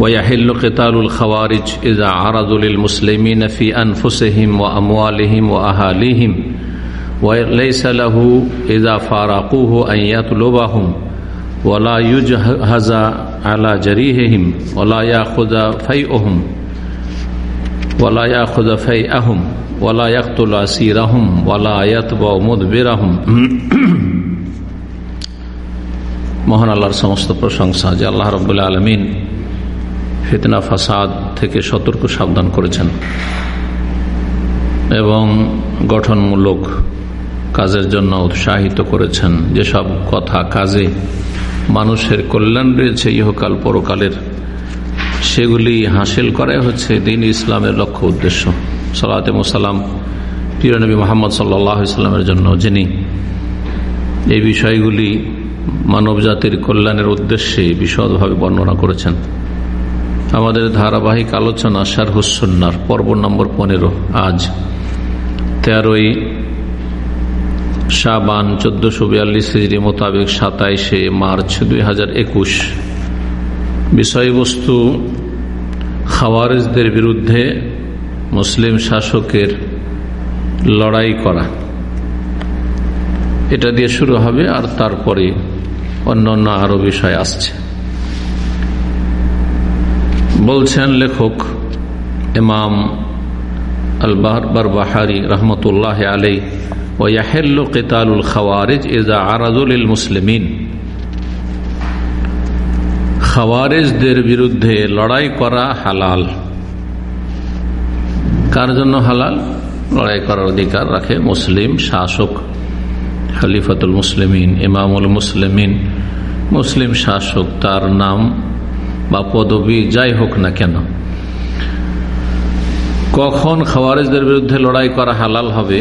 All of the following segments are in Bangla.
ويحل قتال الخوارج إذا عرضوا للمسلمين في أنفسهم وأموالهم وأهاليهم وليس له إذا فارقوه أن يطلبهم ولا يجهز على جريههم ولا يأخذ فيئهم ولا يأخذ فيئهم ولا يقتل أسيرهم ولا يتبع مدبرهم মহান আল্লাহর সমস্ত প্রশংসা যে আল্লাহ রবুল্লা আলমিন ফিতনা, ফাসাদ থেকে সতর্ক, সাবধান করেছেন। এবং গঠনমূলক কাজের জন্য উৎসাহিত করেছেন। যেসব কথা কাজে মানুষের কল্যাণ রয়েছে, ইহকাল পরকালের, সেগুলি হাসিল করাই হচ্ছে দিন ইসলামের লক্ষ্য উদ্দেশ্য। সালাতে মুসালাম মোহাম্মদ সাল্লাহ ইসলামের জন্য যিনি এই বিষয়গুলি মানব জাতির কল্যাণের উদ্দেশ্যে বিশদভাবে বর্ণনা করেছেন। আমাদের ধারাবাহিক আলোচনা শার হুসন্নার পর্ব নম্বর পনেরো, আজ তেরোই শাবান চোদ্দশো বিয়াল্লিশ হিজড়ি মোতাবেক সাতাইশে মার্চ দুই হাজার একুশ। বিষয়বস্তু খাওয়ারেজদের বিরুদ্ধে মুসলিম শাসকের লড়াই করা। এটা দিয়ে শুরু হবে আর তারপরে অন্য অন্য আরও বিষয় আসছে। বলছেন লেখক ইমাম আল বাহর রহমতুল্লাহ আলাই ওয়াহেল্ল কেতালুল খাওয়ারিজ ইজা আরাজুল মুসলিমিন। খাওয়ারেজদের বিরুদ্ধে লড়াই করা হালাল। কার জন্য হালাল? লড়াই করার অধিকার রাখে মুসলিম শাসক খলিফাতুল মুসলিমিন, ইমামুল মুসলিমিন। মুসলিম শাসক তার নাম বা পদবি যাই হোক না কেন, কখন খাওয়ারেজদের বিরুদ্ধে লড়াই করা হালাল হবে?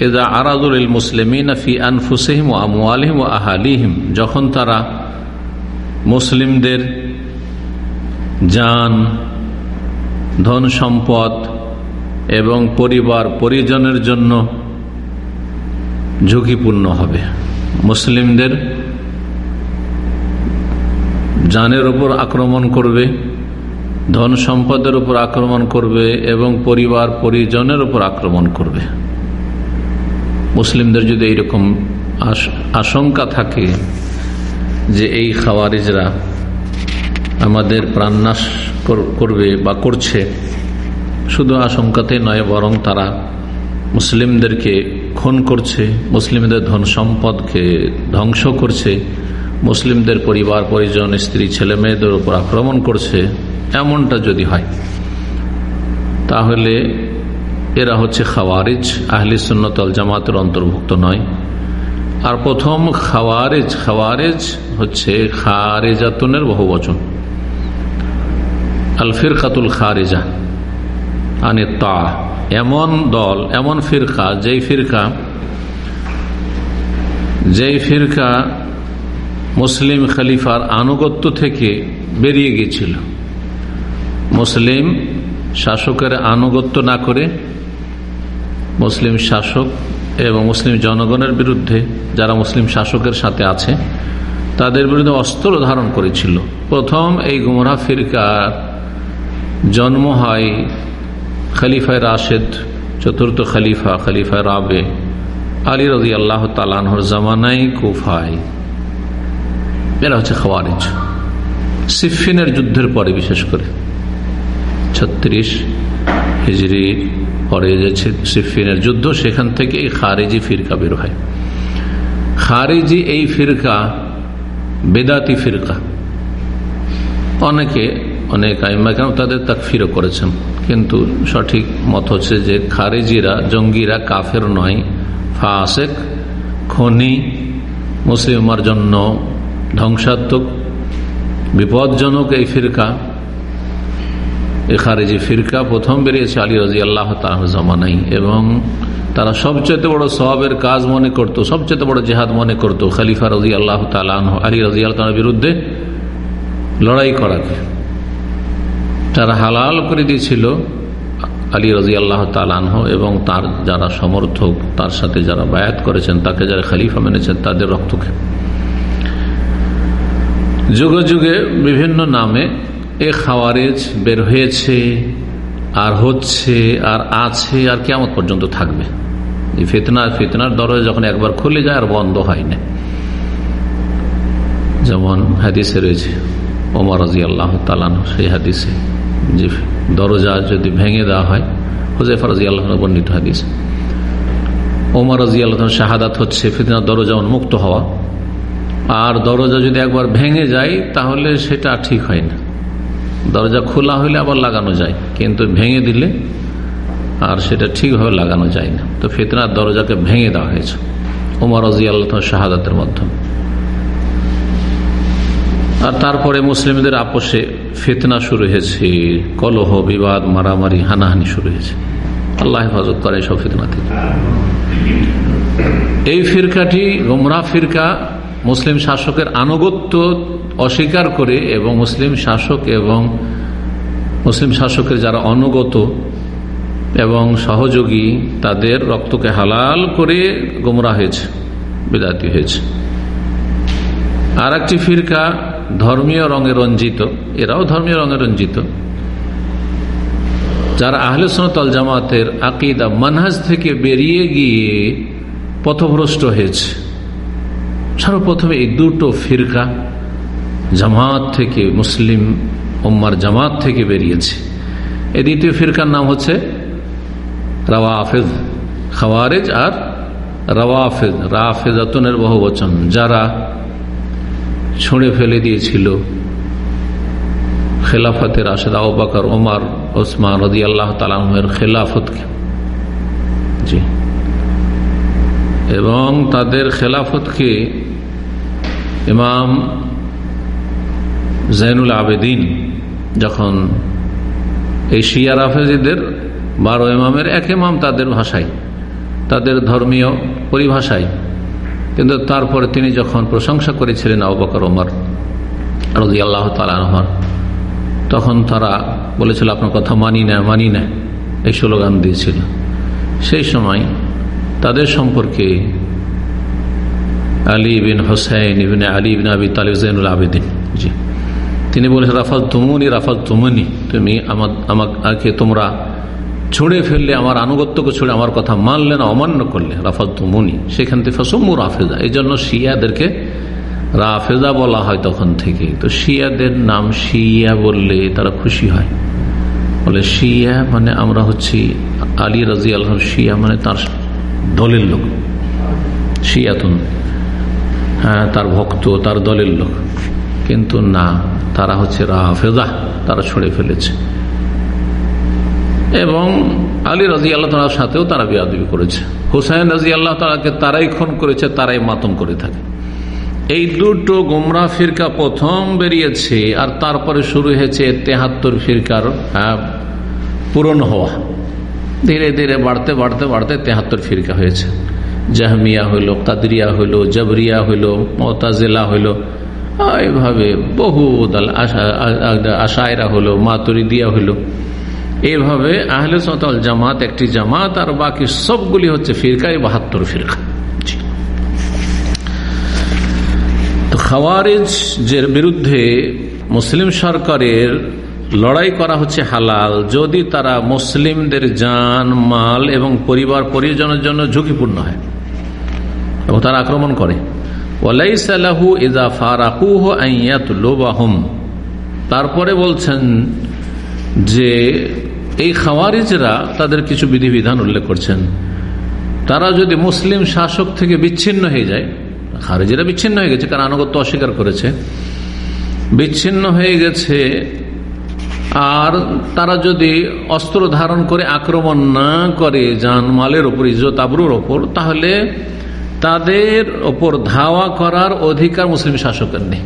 এদা আরাদুল মুসলিমিন ফি আনফুসহিম ও আমওয়ালিহিম ও আহালিহিম, যখন তারা মুসলিমদের যান ধন সম্পদ এবং পরিবার, পরিজনের জন্য ঝুঁকিপূর্ণ হবে। মুসলিমদের জানের উপর আক্রমণ করবে, ধন সম্পদের উপর আক্রমণ করবে এবং পরিবার, পরিজনের উপর আক্রমণ করবে। মুসলিমদের যদি এইরকম আশঙ্কা থাকে যে এই খাওয়ারিজরা আমাদের প্রাণনাশ করবে বা করছে, শুধু আশঙ্কাতে নয়, বরং তারা মুসলিমদেরকে খুন করছে, মুসলিমদের ধন সম্পদকে ধ্বংস করছে মুসলিমদের পরিবার, পরিজন, স্ত্রী, ছেলে মেয়েদের উপর আক্রমণ করছে, এমনটা যদি হয়, তাহলে এরা হচ্ছে খাওয়ারিজ, আহলি সুন্নতল জামাতের অন্তর্ভুক্ত নয়। আর প্রথম খাওয়ারেজ খাওয়ারেজ হচ্ছে খারেজাতনের বহু বচন। আল ফিরকাতুল খারেজা আনে তা এমন দল, এমন ফিরকা, যেই ফিরকা যেই ফিরকা মুসলিম খলিফার আনুগত্য থেকে বেরিয়ে গিয়েছিল। মুসলিম শাসকের আনুগত্য না করে মুসলিম শাসক এবং মুসলিম জনগণের বিরুদ্ধে, যারা মুসলিম শাসকের সাথে আছে, তাদের বিরুদ্ধে অস্ত্র ধারণ করেছিল। প্রথম এই গুমরা ফিরকার জন্ম হয় খলিফায় রাশেদ, চতুর্থ খলিফা, খলিফায় রাবে আলী রাজি আল্লাহ তালানহর জামানাই কুফায়। এরা হচ্ছে খাওয়ারিজ। সিফিনের যুদ্ধের পরে, বিশেষ করে। ছত্রিশ হিজড়ি পরে যে সিফিনের যুদ্ধ, সেখান থেকে এই খারিজি ফিরকা বের হয়। খারিজি এই ফিরকা বেদাতি ফিরকা। অনেকে, অনেক আইমাকাম তাদের তাকফিরও করেছেন। কিন্তু সঠিক মত হচ্ছে যে খারেজিরা, জঙ্গিরা কাফের নয়, ফাসেক, খনি মুসলিমার জন্য ধ্বংসাত্মক, বিপজ্জনক এই ফিরকা এ খারেজি ফিরকা প্রথম বেরিয়েছে আলী রাজি আল্লাহ জামানাই এবং তারা সবচেয়ে বড় সবের কাজ মনে করত সবচেয়ে বড় জেহাদ মনে করত খালিফা রাজি আল্লাহ আলী রাজি আল্লাহ বিরুদ্ধে লড়াই করাকে তারা হালাল করে দিয়েছিল আলী রাজি আল্লাহ তালানহ এবং তার যারা সমর্থক, তার সাথে যারা বায়াত করেছেন, তাকে যারা খালিফা মেনেছেন, তাদের রক্তকে যুগে যুগে বিভিন্ন নামে এ খাওয়ারেজ বের হয়েছে, আর হচ্ছে, আর আছে, আর কেমন পর্যন্ত থাকবে। এই ফিতনার ফিতনার দরজা যখন একবার খুলে যায়, আর বন্ধ হয় না। যেমন হাদিসে রয়েছে, ওমর রাজি আল্লাহ তালান সেই হাদিসে যে দরজা যদি ভেঙে দেওয়া হয় হুজাইফা রাজি আল্লাহ বর্ণিত হাদিস। ওমর রাজি আল্লাহ শাহাদাত হচ্ছে, ফিতনার দরজা উন্মুক্ত হওয়া। আর দরজা যদি একবার ভেঙে যায়, তাহলে সেটা ঠিক হয় না। দরজা খোলা হইলে আবার লাগানো যায়, কিন্তু ভেঙে দিলে আর সেটা ঠিকভাবে লাগানো যায় না। তো ফিতনার দরজাকে ভেঙে দেওয়া হয়েছে ওমর রাজি আল্লাহ শাহাদাতের মাধ্যমে। আর তারপরে মুসলিমদের আপোষে ফিতনা শুরু হয়েছে, কলহ, বিবাদ, মারামারি, হানাহানি শুরু হয়েছে। আল্লাহ হেফাজত করে সব ফিতনা থেকে এই ফিরকাটি, গোমরা ফিরকা মুসলিম শাসকের আনুগত্য অস্বীকার করে এবং মুসলিম শাসক এবং মুসলিম শাসকের যারা অনুগত এবং সহযোগী, তাদের রক্তকে হালাল করে গোমরা হয়েছে, বিদাতি হয়েছে। আর একটি ফিরকা ধর্মীয় রঙে রঞ্জিত, এরাও ধর্মীয় রঙে রঞ্জিত। যারা আহলে সোনতল জামাতের আকিদা, মানহাজ থেকে বেরিয়ে গিয়ে পথভ্রষ্ট হয়েছে। সর্বপ্রথমে এই দুটো ফিরকা জামাত থেকে মুসলিম উম্মার জামাত থেকে বেরিয়েছে। এই দ্বিতীয় ফিরকার নাম হচ্ছে রাওয়াফেজ, খাওয়ারেজ আর রাওয়াফেজ, রাফেজাতনের বহু বচন, যারা ছুঁড়ে ফেলে দিয়েছিল খেলাফতের আসাদ আবাকর ওমার ওসমান রদি আল্লাহ তালামের খেলাফতকে। জি। এবং তাদের খেলাফতকে ইমাম জৈনুল আবেদিন যখন এই শিয়া রাফেজিদের বারো ইমামের এক ইমাম তাদের ভাষায়, তাদের ধর্মীয় পরিভাষায়, কিন্তু তারপরে তিনি যখন প্রশংসা করেছিলেন আবাকর ওমর রাজি আল্লাহ তালাহর তখন তারা বলেছিল, আপনার কথা মানি না মানি না। এই স্লোগান দিয়েছিল। সেই সময় তাদের সম্পর্কে আলী বিন হোসেন ইবিন আলী বিন আবি তালিব জৈনুল আবেদিন। জি। তিনি বলেছেন রাফাল তুমুনি রাফাল তুমুনি তুমি আমাকে তোমরা ছুঁড়ে ফেললে, আমার আনুগত্যকে ছুড়ে, আমার কথা মানলে না, অমান্য করলে। রাফাল তুমুনি সেখান থেকে ফসমু রাফেজা। এই জন্য শিয়াদেরকে রাফেজা বলা হয় তখন থেকে। তো শিয়াদের নাম শিয়া বললে তারা খুশি হয়। বলে শিয়া মানে আমরা হচ্ছি আলী রাজি আল্লাহ শিয়া মানে তার দলের লোক। শিয়াতুন। তার ভক্ত, তার দলের লোক। কিন্তু না, তারা হচ্ছে রাফেজা তারা ছড়ে ফেলেছে। এবং আলী রাজি আল্লাহ তালার সাথেও তারা বিয়াদবি করেছে। হুসাইন রাজি আল্লাহ তালাকে তারাই খুন করেছে, তারাই মাতম করে থাকে। এই দুটো গোমরা ফিরকা প্রথম বেরিয়েছে, আর তারপরে শুরু হয়েছে তেহাত্তর ফিরকার পূরণ হওয়া। ধীরে ধীরে বাড়তে বাড়তে বাড়তে তেহাত্তর ফিরকা হয়েছে। জাহমিয়া হইল, কাদরিয়া হইল, জবরিয়া হইল, মতাজেলা হইল। এইভাবে বহু দল আশায়রা হলো মাতুরিদিয়া হইল। এইভাবে আহলে সতল জামাত একটি জামাত, আর বাকি সবগুলি হচ্ছে ফিরকায় বাহাত্তর ফিরকা। খাওয়ারেজের বিরুদ্ধে মুসলিম সরকারের লড়াই করা হচ্ছে হালাল, যদি তারা মুসলিমদের যান মাল এবং পরিবার, পরিজনের জন্য ঝুঁকিপূর্ণ হয়। এবং তারা আক্রমণ করে। তারপরে বলছেন যে, এই খাওয়ারিজরা তাদের কিছু বিধিবিধান উল্লেখ করছেন। তারা যদি মুসলিম শাসক থেকে বিচ্ছিন্ন হয়ে যায় খারিজেরা বিচ্ছিন্ন হয়ে গেছে কারণ আনুগত্য অস্বীকার করেছে। বিচ্ছিন্ন হয়ে গেছে, আর তারা যদি অস্ত্র ধারণ করে আক্রমণ না করে যান মালের ওপর ইজত আবরুর ওপর তাহলে তাদের ওপর ধাওয়া করার অধিকার মুসলিম শাসকের নেই।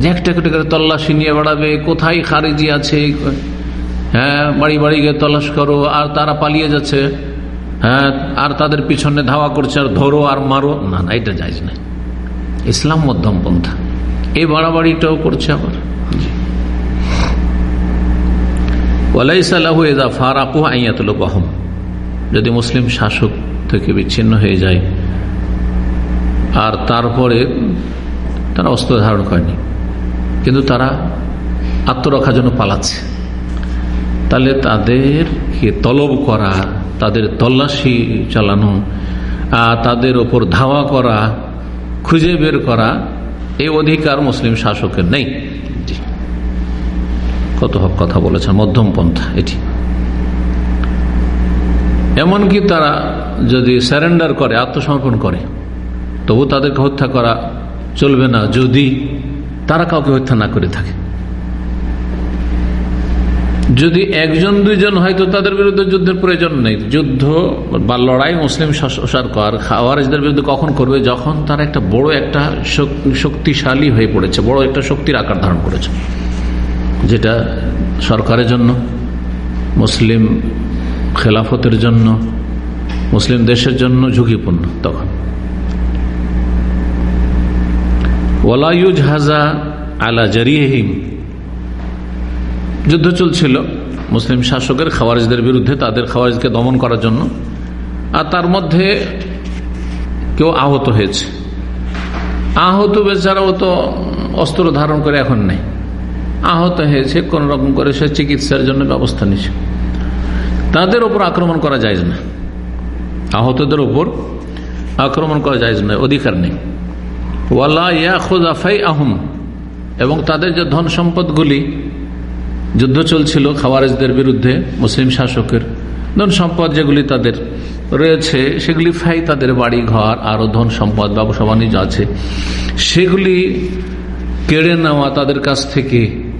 যে একটা করে তল্লাশি নিয়ে বেড়াবে, কোথায় খারিজি আছে হ্যাঁ বাড়ি বাড়ি গিয়ে তল্লাশ করো, আর তারা পালিয়ে যাচ্ছে হ্যাঁ আর তাদের পিছনে ধাওয়া করছে, আর ধরো আর মারো। না না, এটা যাইজ না ইসলাম মধ্যম পন্থা। এই বাড়াবাড়িটাও করছে আবার। যদি মুসলিম শাসক থেকে বিচ্ছিন্ন হয়ে যায় আর তারপরে তারা অস্ত্র ধারণ করেনি। কিন্তু তারা আত্মরক্ষার জন্য পালাচ্ছে। তাহলে তাদেরকে তলব করা, তাদের তল্লাশি চালানো তাদের ওপর ধাওয়া করা, খুঁজে বের করা এই অধিকার মুসলিম শাসকের নেই। কত হক কথা বলেছেন, মধ্যম পন্থা, এটি। এমনকি তারা যদি স্যারেন্ডার করে, আত্মসমর্পণ করে তবু তাদেরকে হত্যা করা চলবে না যদি তারা কাউকে হত্যা না করে থাকে। যদি একজন, দুইজন হয়তো তাদের বিরুদ্ধে যুদ্ধের প্রয়োজন নেই। যুদ্ধ বা লড়াই মুসলিম সরকার খাওয়ারেজদের বিরুদ্ধে কখন করবে? যখন তারা একটা বড় একটা শক্তিশালী হয়ে পড়েছে, বড় একটা শক্তির আকার ধারণ করেছে, যেটা সরকারের জন্য, মুসলিম খেলাফতের জন্য, মুসলিম দেশের জন্য ঝুঁকিপূর্ণ। তখন ওলাইউজ হাজা আলা জারিহিম। যুদ্ধ চলছিল, মুসলিম শাসকের খাওয়ারিজদের বিরুদ্ধে তাদের খাওয়ারিজকে দমন করার জন্য, আর তার মধ্যে কেউ আহত হয়েছে। আহত বেচারাও তো অস্ত্র ধারণ করে এখন নেই। আহত হয়েছে কোন রকম করে সে চিকিৎসার জন্য ব্যবস্থা নিচ্ছে তাদের ওপর আক্রমণ করা যায় না। আহতদের ওপর আক্রমণ করা যায় না, অধিকার নেই। ওয়াল্লা ইয়া এবং তাদের যে ধন সম্পদগুলি যুদ্ধ চলছিল খাওয়ারেজদের বিরুদ্ধে, মুসলিম শাসকের ধন সম্পদ যেগুলি তাদের রয়েছে, সেগুলি ফাই তাদের বাড়ি, ঘর, আরও ধন সম্পদ ব্যবসা বাণিজ্য আছে, সেগুলি কেড়ে নেওয়া তাদের কাছ থেকে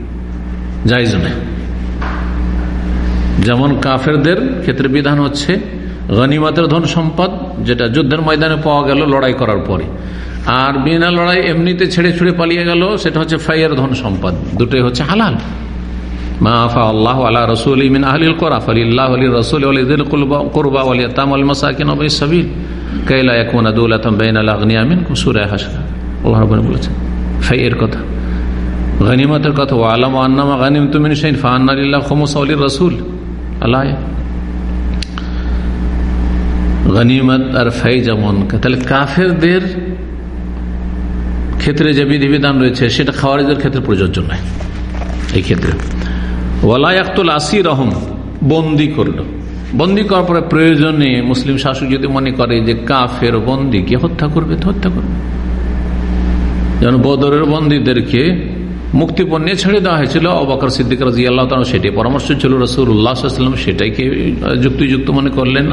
যাইজ না যেমন কাফেরদের ক্ষেত্রে বিধান হচ্ছে, গনিমাতের ধন সম্পদ, যেটা যুদ্ধের ময়দানে পাওয়া গেল লড়াই করার পরে। আর বিনা লড়াই এমনিতে ছেড়ে ছুড়ে পালিয়ে গেল, সেটা হচ্ছে ফাইয়ের ধন সম্পদ। দুটোই হচ্ছে হালাল। মা আল্লাহ আল্লাহ রসুল ইমিন আহলিল কোরাফ আলিল্লাহ আলী রসুল আলিদুল কুরবা আলিয়াতাম আল মাসাকিন অবৈ সাবিল। কাইলা ইয়াকুন আদুল্লাহ বাইন আল আগনিয়ামিন সুরায় হাসা আল্লাহ রব্বানি বলেছেন, ফাইয়ের কথা। গনিমতের কথা ও আলম আন্নামা গানিম তুমিন শাইন খমস আলী রসুল আল্লাহ গনিমত আর ফাই যেমন, তাহলে কাফেরদের ক্ষেত্রে যে বিধিবিধান রয়েছে, সেটা খাওয়ারিদের ক্ষেত্রে প্রযোজ্য নয়। এই ক্ষেত্রে। ওয়ালায়াকুল আসির রহম বন্দি করল। বন্দি করার পরে প্রয়োজনে মুসলিম শাসক যদি মনে করে যে কাফের বন্দিকে হত্যা করবে? তো হত্যা করবে। যেমন বদরের বন্দীদেরকে মুক্তিপণ ছেড়ে দেওয়া হয়েছিল অবাকর সিদ্দিক রাজি আল্লাহ সেটাই পরামর্শ ছিল রসুল রসুল্লাহাম সেটাইকে যুক্তিযুক্ত মনে করলেন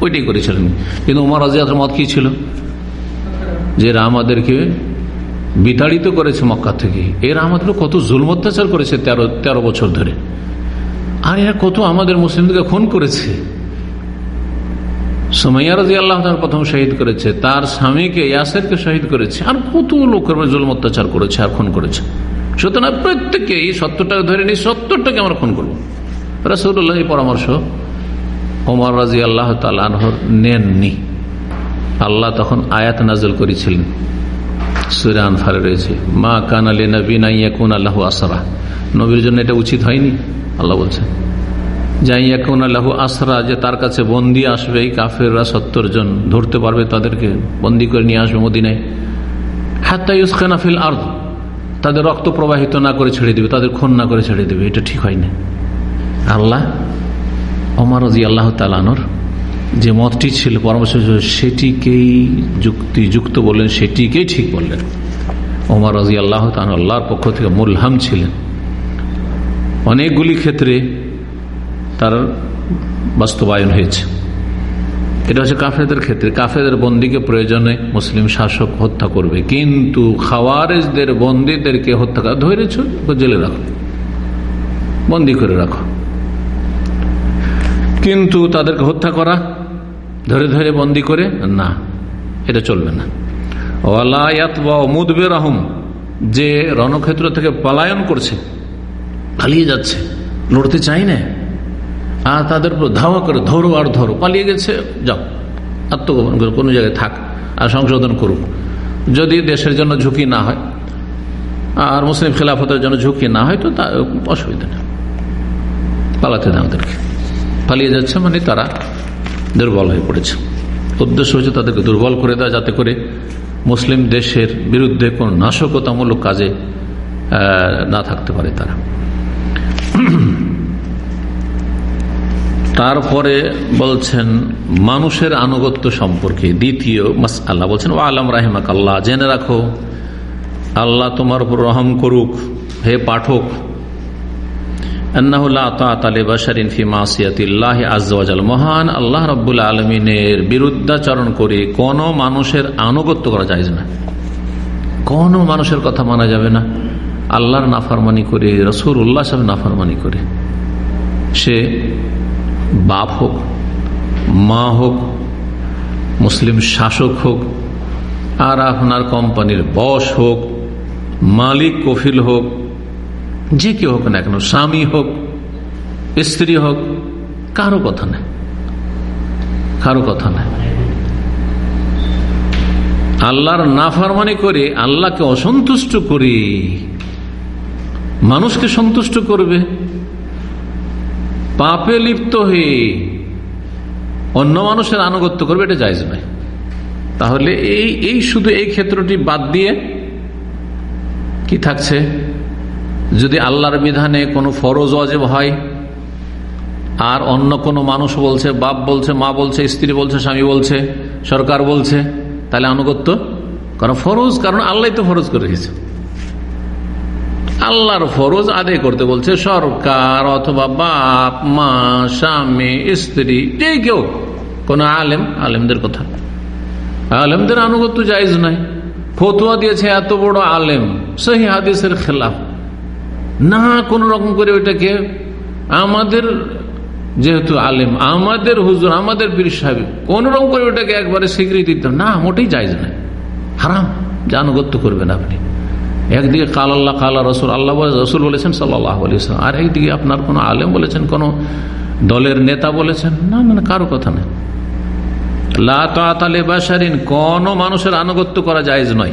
ওইটাই করেছিলেন। কিন্তু উমার রাজিয়ার মত কি ছিল? যে আমাদেরকে বিতাড়িত করেছে মক্কা থেকে। এরা আমাদের কত জুল অত্যাচার করেছে তেরো তেরো বছর ধরে। আর এরা কত আমাদের মুসলিমদেরকে খুন করেছে। সোমাইয়া রাজি আল্লাহ প্রথম শহীদ করেছে, তার স্বামীকে ইয়াসেরকে শহীদ করেছে, আর কত লোকের জুলম অত্যাচার করেছে আর খুন করেছে। সুতরাং প্রত্যেকে এই সত্তরটাকে ধরে নিই সত্তরটাকে আমরা খুন করব। রসুল্লাহ পরামর্শ ওমর রাজি আল্লাহ তালহর নেননি। আল্লাহ তখন আয়াত নাজল করেছিলেন। সুরান ফারে রয়েছে। মা কান আলী নবী নাইয়াকুন আল্লাহ আসরা। নবীর জন্য এটা উচিত হয়নি, আল্লাহ বলছে যাইয়াকুন আল্লাহ আসরা, যে তার কাছে বন্দি আসবে, এই কাফেররা সত্তর জন ধরতে পারবে তাদেরকে বন্দি করে নিয়ে আসবে মদিনায়। হাত্তা ইউসখানাফিল আর্দ, তাদের রক্ত প্রবাহিত না করে ছেড়ে দিবে, তাদের খুন না করে ছেড়ে দেবে, এটা ঠিক হয়নি। আল্লাহ অমর রাজি আল্লাহ তালানোর যে মতটি ছিল পরামর্শ সেটিকেই যুক্তিযুক্ত বললেন, সেটিকেই ঠিক বললেন। ওমর রাজি আল্লাহ তান আল্লাহর পক্ষ থেকে মুলহাম ছিলেন। অনেকগুলি ক্ষেত্রে তার বাস্তবায়ন হয়েছে। এটা হচ্ছে কাফেদের ক্ষেত্রে। কাফেদের বন্দিকে প্রয়োজনে মুসলিম শাসক হত্যা করবে। কিন্তু খাওয়ারেজদের বন্দীদেরকে হত্যা করা ধরেছ জেলে রাখো। বন্দি করে রাখো। কিন্তু তাদেরকে হত্যা করা ধরে ধরে বন্দি করে, না, এটা চলবে না। মুদবের আহম যে রণক্ষেত্র থেকে পলায়ন করছে, পালিয়ে যাচ্ছে, লড়তে চাই না, আর তাদের ধাওয়া করে, ধরো আর ধরো, পালিয়ে গেছে, যাও, আত্মগোপন করে, কোনো জায়গায় থাক, আর সংশোধন করুক। যদি দেশের জন্য ঝুঁকি না হয়, আর মুসলিম খেলাফতের জন্য ঝুঁকি না হয়, তো তা অসুবিধা নেই। পালাতে দেন ওদেরকে পালিয়ে যাচ্ছে মানে তারা দুর্বল হয়ে পড়েছে। উদ্দেশ্য হচ্ছে তাদেরকে দুর্বল করে দেওয়া যাতে করে মুসলিম দেশের বিরুদ্ধে কোন নাশকতামূলক কাজে না থাকতে পারে তারা। তারপরে বলছেন, মানুষের আনুগত্য সম্পর্কে দ্বিতীয় মাস আল্লাহ বলছেন ও আলম রাহিমাক আল্লাহ জেনে রাখো, আল্লাহ তোমার উপর রহম করুক, হে পাঠক মহান আল্লাহ রব্বুল আলমিনের বিরুদ্ধাচরণ করে কোন মানুষের আনুগত্য করা যায় না। কোন মানুষের কথা মানা যাবে না। আল্লাহর নাফারমানি করে রসুর উল্লাহ সাহেব নাফারমানি করে। সে বাপ হোক, মা হোক, মুসলিম শাসক হোক, আর আপনার কোম্পানির বস হোক, মালিক কফিল হোক যে কেউ হোক না কেন, স্বামী হোক, স্ত্রী হোক, কারও কথা নেই। কারও কথা নেই। আল্লাহর নাফারমানি করে, আল্লাহকে অসন্তুষ্ট করে, মানুষকে সন্তুষ্ট করবে, পাপে লিপ্ত হয়ে অন্য মানুষের আনুগত্য করবে, এটা যাইজ নয়। তাহলে এই এই শুধু এই ক্ষেত্রটি বাদ দিয়ে কি থাকছে? যদি আল্লাহর বিধানে কোনো ফরজ অজেব হয়, আর অন্য কোনো মানুষ বলছে, বাপ বলছে, মা বলছে, স্ত্রী বলছে, স্বামী বলছে, সরকার বলছে, তাহলে আনুগত্য কারণ ফরজ, কারণ আল্লাহ তো ফরজ করে রেখেছে। আল্লাহর ফরজ আদায় করতে বলছে, সরকার অথবা বাপ, মা, স্বামী, স্ত্রী, যে কেউ, কোন আলেম, আলেমদের কথা। আলেমদের আনুগত্য জায়জ নাই। ফতুয়া দিয়েছে এত বড় আলেম, সহি হাদিসের খেলাফ। না, কোন রকম করে ওইটাকে আমাদের যেহেতু আলেম, আমাদের হুজুর, আমাদের বীর সাহেব, কোন রকম করে ওটাকে একবারে স্বীকৃতি দিতাম না, মোটেই যাইজ নাই হারাম, জানুগত্য করবেন আপনি। একদিকে কাল আল্লাহ, কালা রসুল, আল্লাহ রসুল বলেছেন সাল্লাহ আলিয়াল্লাম আর একদিকে আপনার কোনো আলেম বলেছেন, কোন দলের নেতা বলেছেন। না না কারও কথা নেই লাতালিন কোন মানুষের আনুগত্য করা জায়েজ নয়।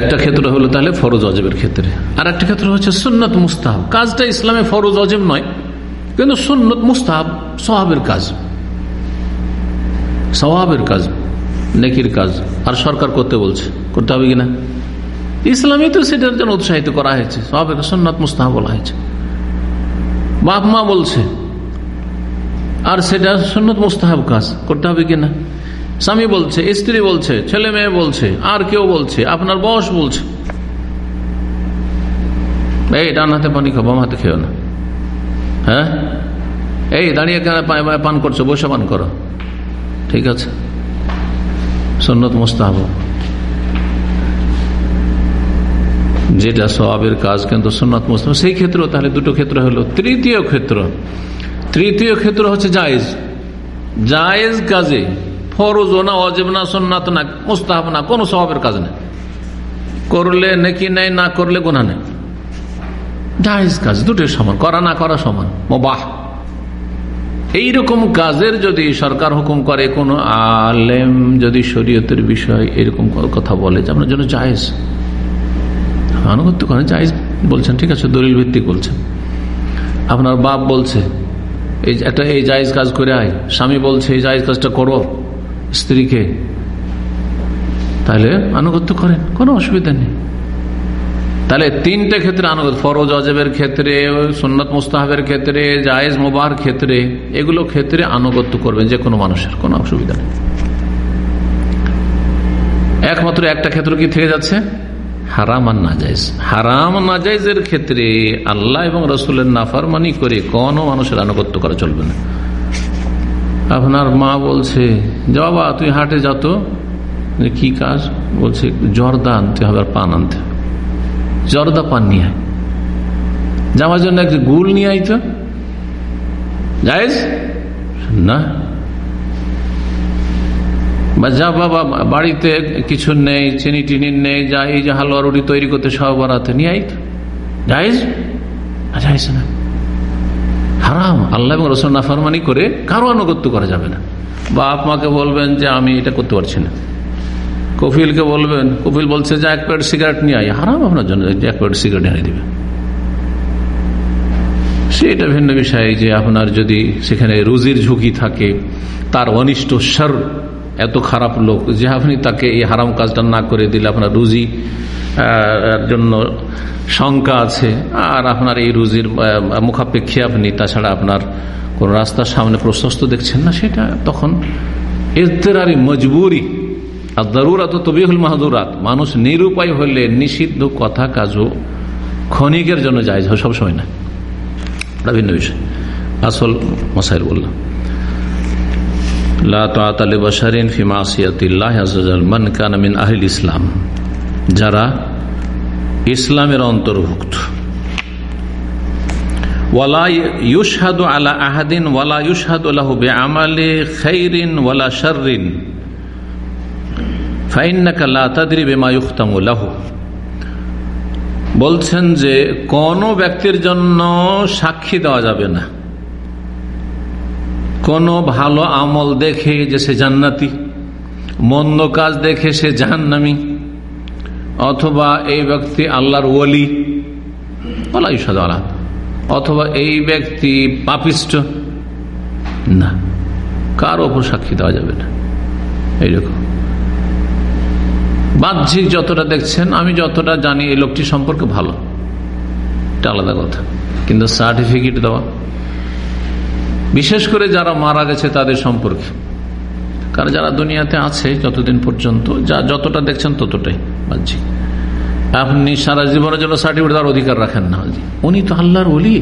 একটা ক্ষেত্র হলো তাহলে ফরজ অজেবের ক্ষেত্রে। আর একটা ক্ষেত্র হচ্ছে সুন্নত মুস্তাহাব। কাজটা ইসলামে ফরজ অজেব নয়, কিন্তু সুন্নত মুস্তাহাব স্বভাবের কাজ। স্বভাবের কাজ, নেকির কাজ। আর সরকার করতে বলছে, করতে হবে কিনা? ইসলামী তো সেটার জন্য উৎসাহিত করা হয়েছে স্বভাবের সুন্নত মুস্তাহাব বলা হয়েছে। বাপ মা বলছে, আর সেটা সুন্নত মুস্তাহাব কাজ, করতে হবে কিনা? স্বামী বলছে, স্ত্রী বলছে, ছেলে মেয়ে বলছে, আর কেউ বলছে, আপনার বস বলছে। এই, ডান হাতে পানি খাও, বাম হাতে খেও না। হ্যাঁ? এই, দাঁড়িয়ে কেন পান করছ? বসে পান করো। ঠিক আছে। সন্নত মোস্তাহব। যেটা সবাবের কাজ, কিন্তু সন্ন্যত মোস্তাহ সেই ক্ষেত্র, তাহলে দুটো ক্ষেত্র হলো। তৃতীয় ক্ষেত্র তৃতীয় ক্ষেত্র হচ্ছে জায়েজ। জায়েজ কাজে ফরজ না অজেব না সন্ন্যাত না মুস্তাহাব না, কোনো স্বভাবের কাজ নেই। করলে নাকি নেই, না করলে গোনা নেই। জাহেজ কাজ দুটোই সমান, করা না করা সমান, মোবাহ। এইরকম কাজের যদি সরকার হুকুম করে, কোন আলেম যদি শরীয়তের বিষয় এরকম কথা বলে যে আপনার জন্য জায়েজ। আনুগত্য করেন জায়েজ বলছেন, ঠিক আছে দলিল ভিত্তিক বলছেন। আপনার বাপ বলছে, এই একটা এই জায়েজ কাজ করে আয়, স্বামী বলছে, এই জায়েজ কাজটা করো। স্ত্রীকে তাহলে আনুগত্য করেন, কোনো অসুবিধা নেই। তাহলে তিনটে ক্ষেত্রে আনুগত্য, ফরজ অজেবের ক্ষেত্রে, সন্নত মুস্তাহের ক্ষেত্রে, জায়েজ মোবার ক্ষেত্রে, এগুলো ক্ষেত্রে আনুগত্য করবেন যে কোনো মানুষের, কোনো অসুবিধা নেই। একমাত্র একটা ক্ষেত্র কি থেকে যাচ্ছে? হারাম আর নাজাইজ হারাম নাজাইজের ক্ষেত্রে আল্লাহ এবং রসুলের নাফারমানি করে কোনো মানুষের আনুগত্য করা চলবে না। আপনার মা বলছে যে বাবা তুই হাটে যত কি কাজ? বলছে, জর্দা আনতে হবে আর পান আনতে জর্দা পান নিয়ে যাওয়ার জন্য একটু গুল নিয়ে আইতো না। বা যা বাবা, বাড়িতে কিছু নেই, চিনি টিনি নেই, যা এই যে হালুয়া রুটি তৈরি করতে সব বাড়াতে নিয়ে আইত যাইজ যাইজ না। হারাম। আল্লাহ এবং রসুল নাফারমানি করে কারও আনুগত্য করা যাবে না। বা আপনাকে বলবেন যে আমি এটা করতে পারছি না। কফিলকে বলবেন, কফিল বলছে, যে এক প্যাকেট সিগারেট নিয়ে আই হারাম আপনার জন্য এক প্যাকেট সিগারেট এনে দেবে। সেটা ভিন্ন বিষয় যে আপনার যদি সেখানে রুজির ঝুঁকি থাকে, তার অনিষ্ট সার এত খারাপ লোক যে আপনি তাকে এই হারাম কাজটা না করে দিলে আপনার রুজি জন্য শঙ্কা আছে। আর আপনার এই রুজির মুখাপেক্ষে আপনি, তাছাড়া আপনার কোন রাস্তার সামনে প্রশস্ত দেখছেন না, সেটা তখন এতেরারি মজবুরি। আর দরুরাত তবিহুল মাহাদুরাত। মানুষ নিরুপায় হলে নিষিদ্ধ কথা কাজও ক্ষণিকের জন্য যায় সবসময় না। ভিন্ন বিষয়। আসল মশাইল বললাম। ইসলাম। যারা ইসলামের অন্তর্ভুক্ত। ওয়ালা আলা আহাদিন, ওয়ালা বে আমালে ওয়ালা বলছেন যে কোন ব্যক্তির জন্য সাক্ষী দেওয়া যাবে না। কোন ভালো আমল দেখে যে সে জান্নাতি, মন্দ কাজ দেখে সে জাহান্নামি। অথবা এই ব্যক্তি আল্লাহর ওলি আল্লাহ অথবা এই ব্যক্তি পাপিষ্ট, না, কার ওপর সাক্ষী দেওয়া যাবে না। এইরকম। বাহ্যিক যতটা দেখছেন, আমি যতটা জানি এই লোকটি সম্পর্কে ভালো, এটা আলাদা কথা। কিন্তু সার্টিফিকেট দেওয়া, বিশেষ করে যারা মারা গেছে তাদের সম্পর্কে কারণ যারা দুনিয়াতে আছে যতদিন পর্যন্ত, যা যতটা দেখছেন ততটাই বাহ্যিক আপনি সারা জীবনের জন্য সার্টিফিকেট দেওয়ার অধিকার রাখেন না উনি তো আল্লাহর অলি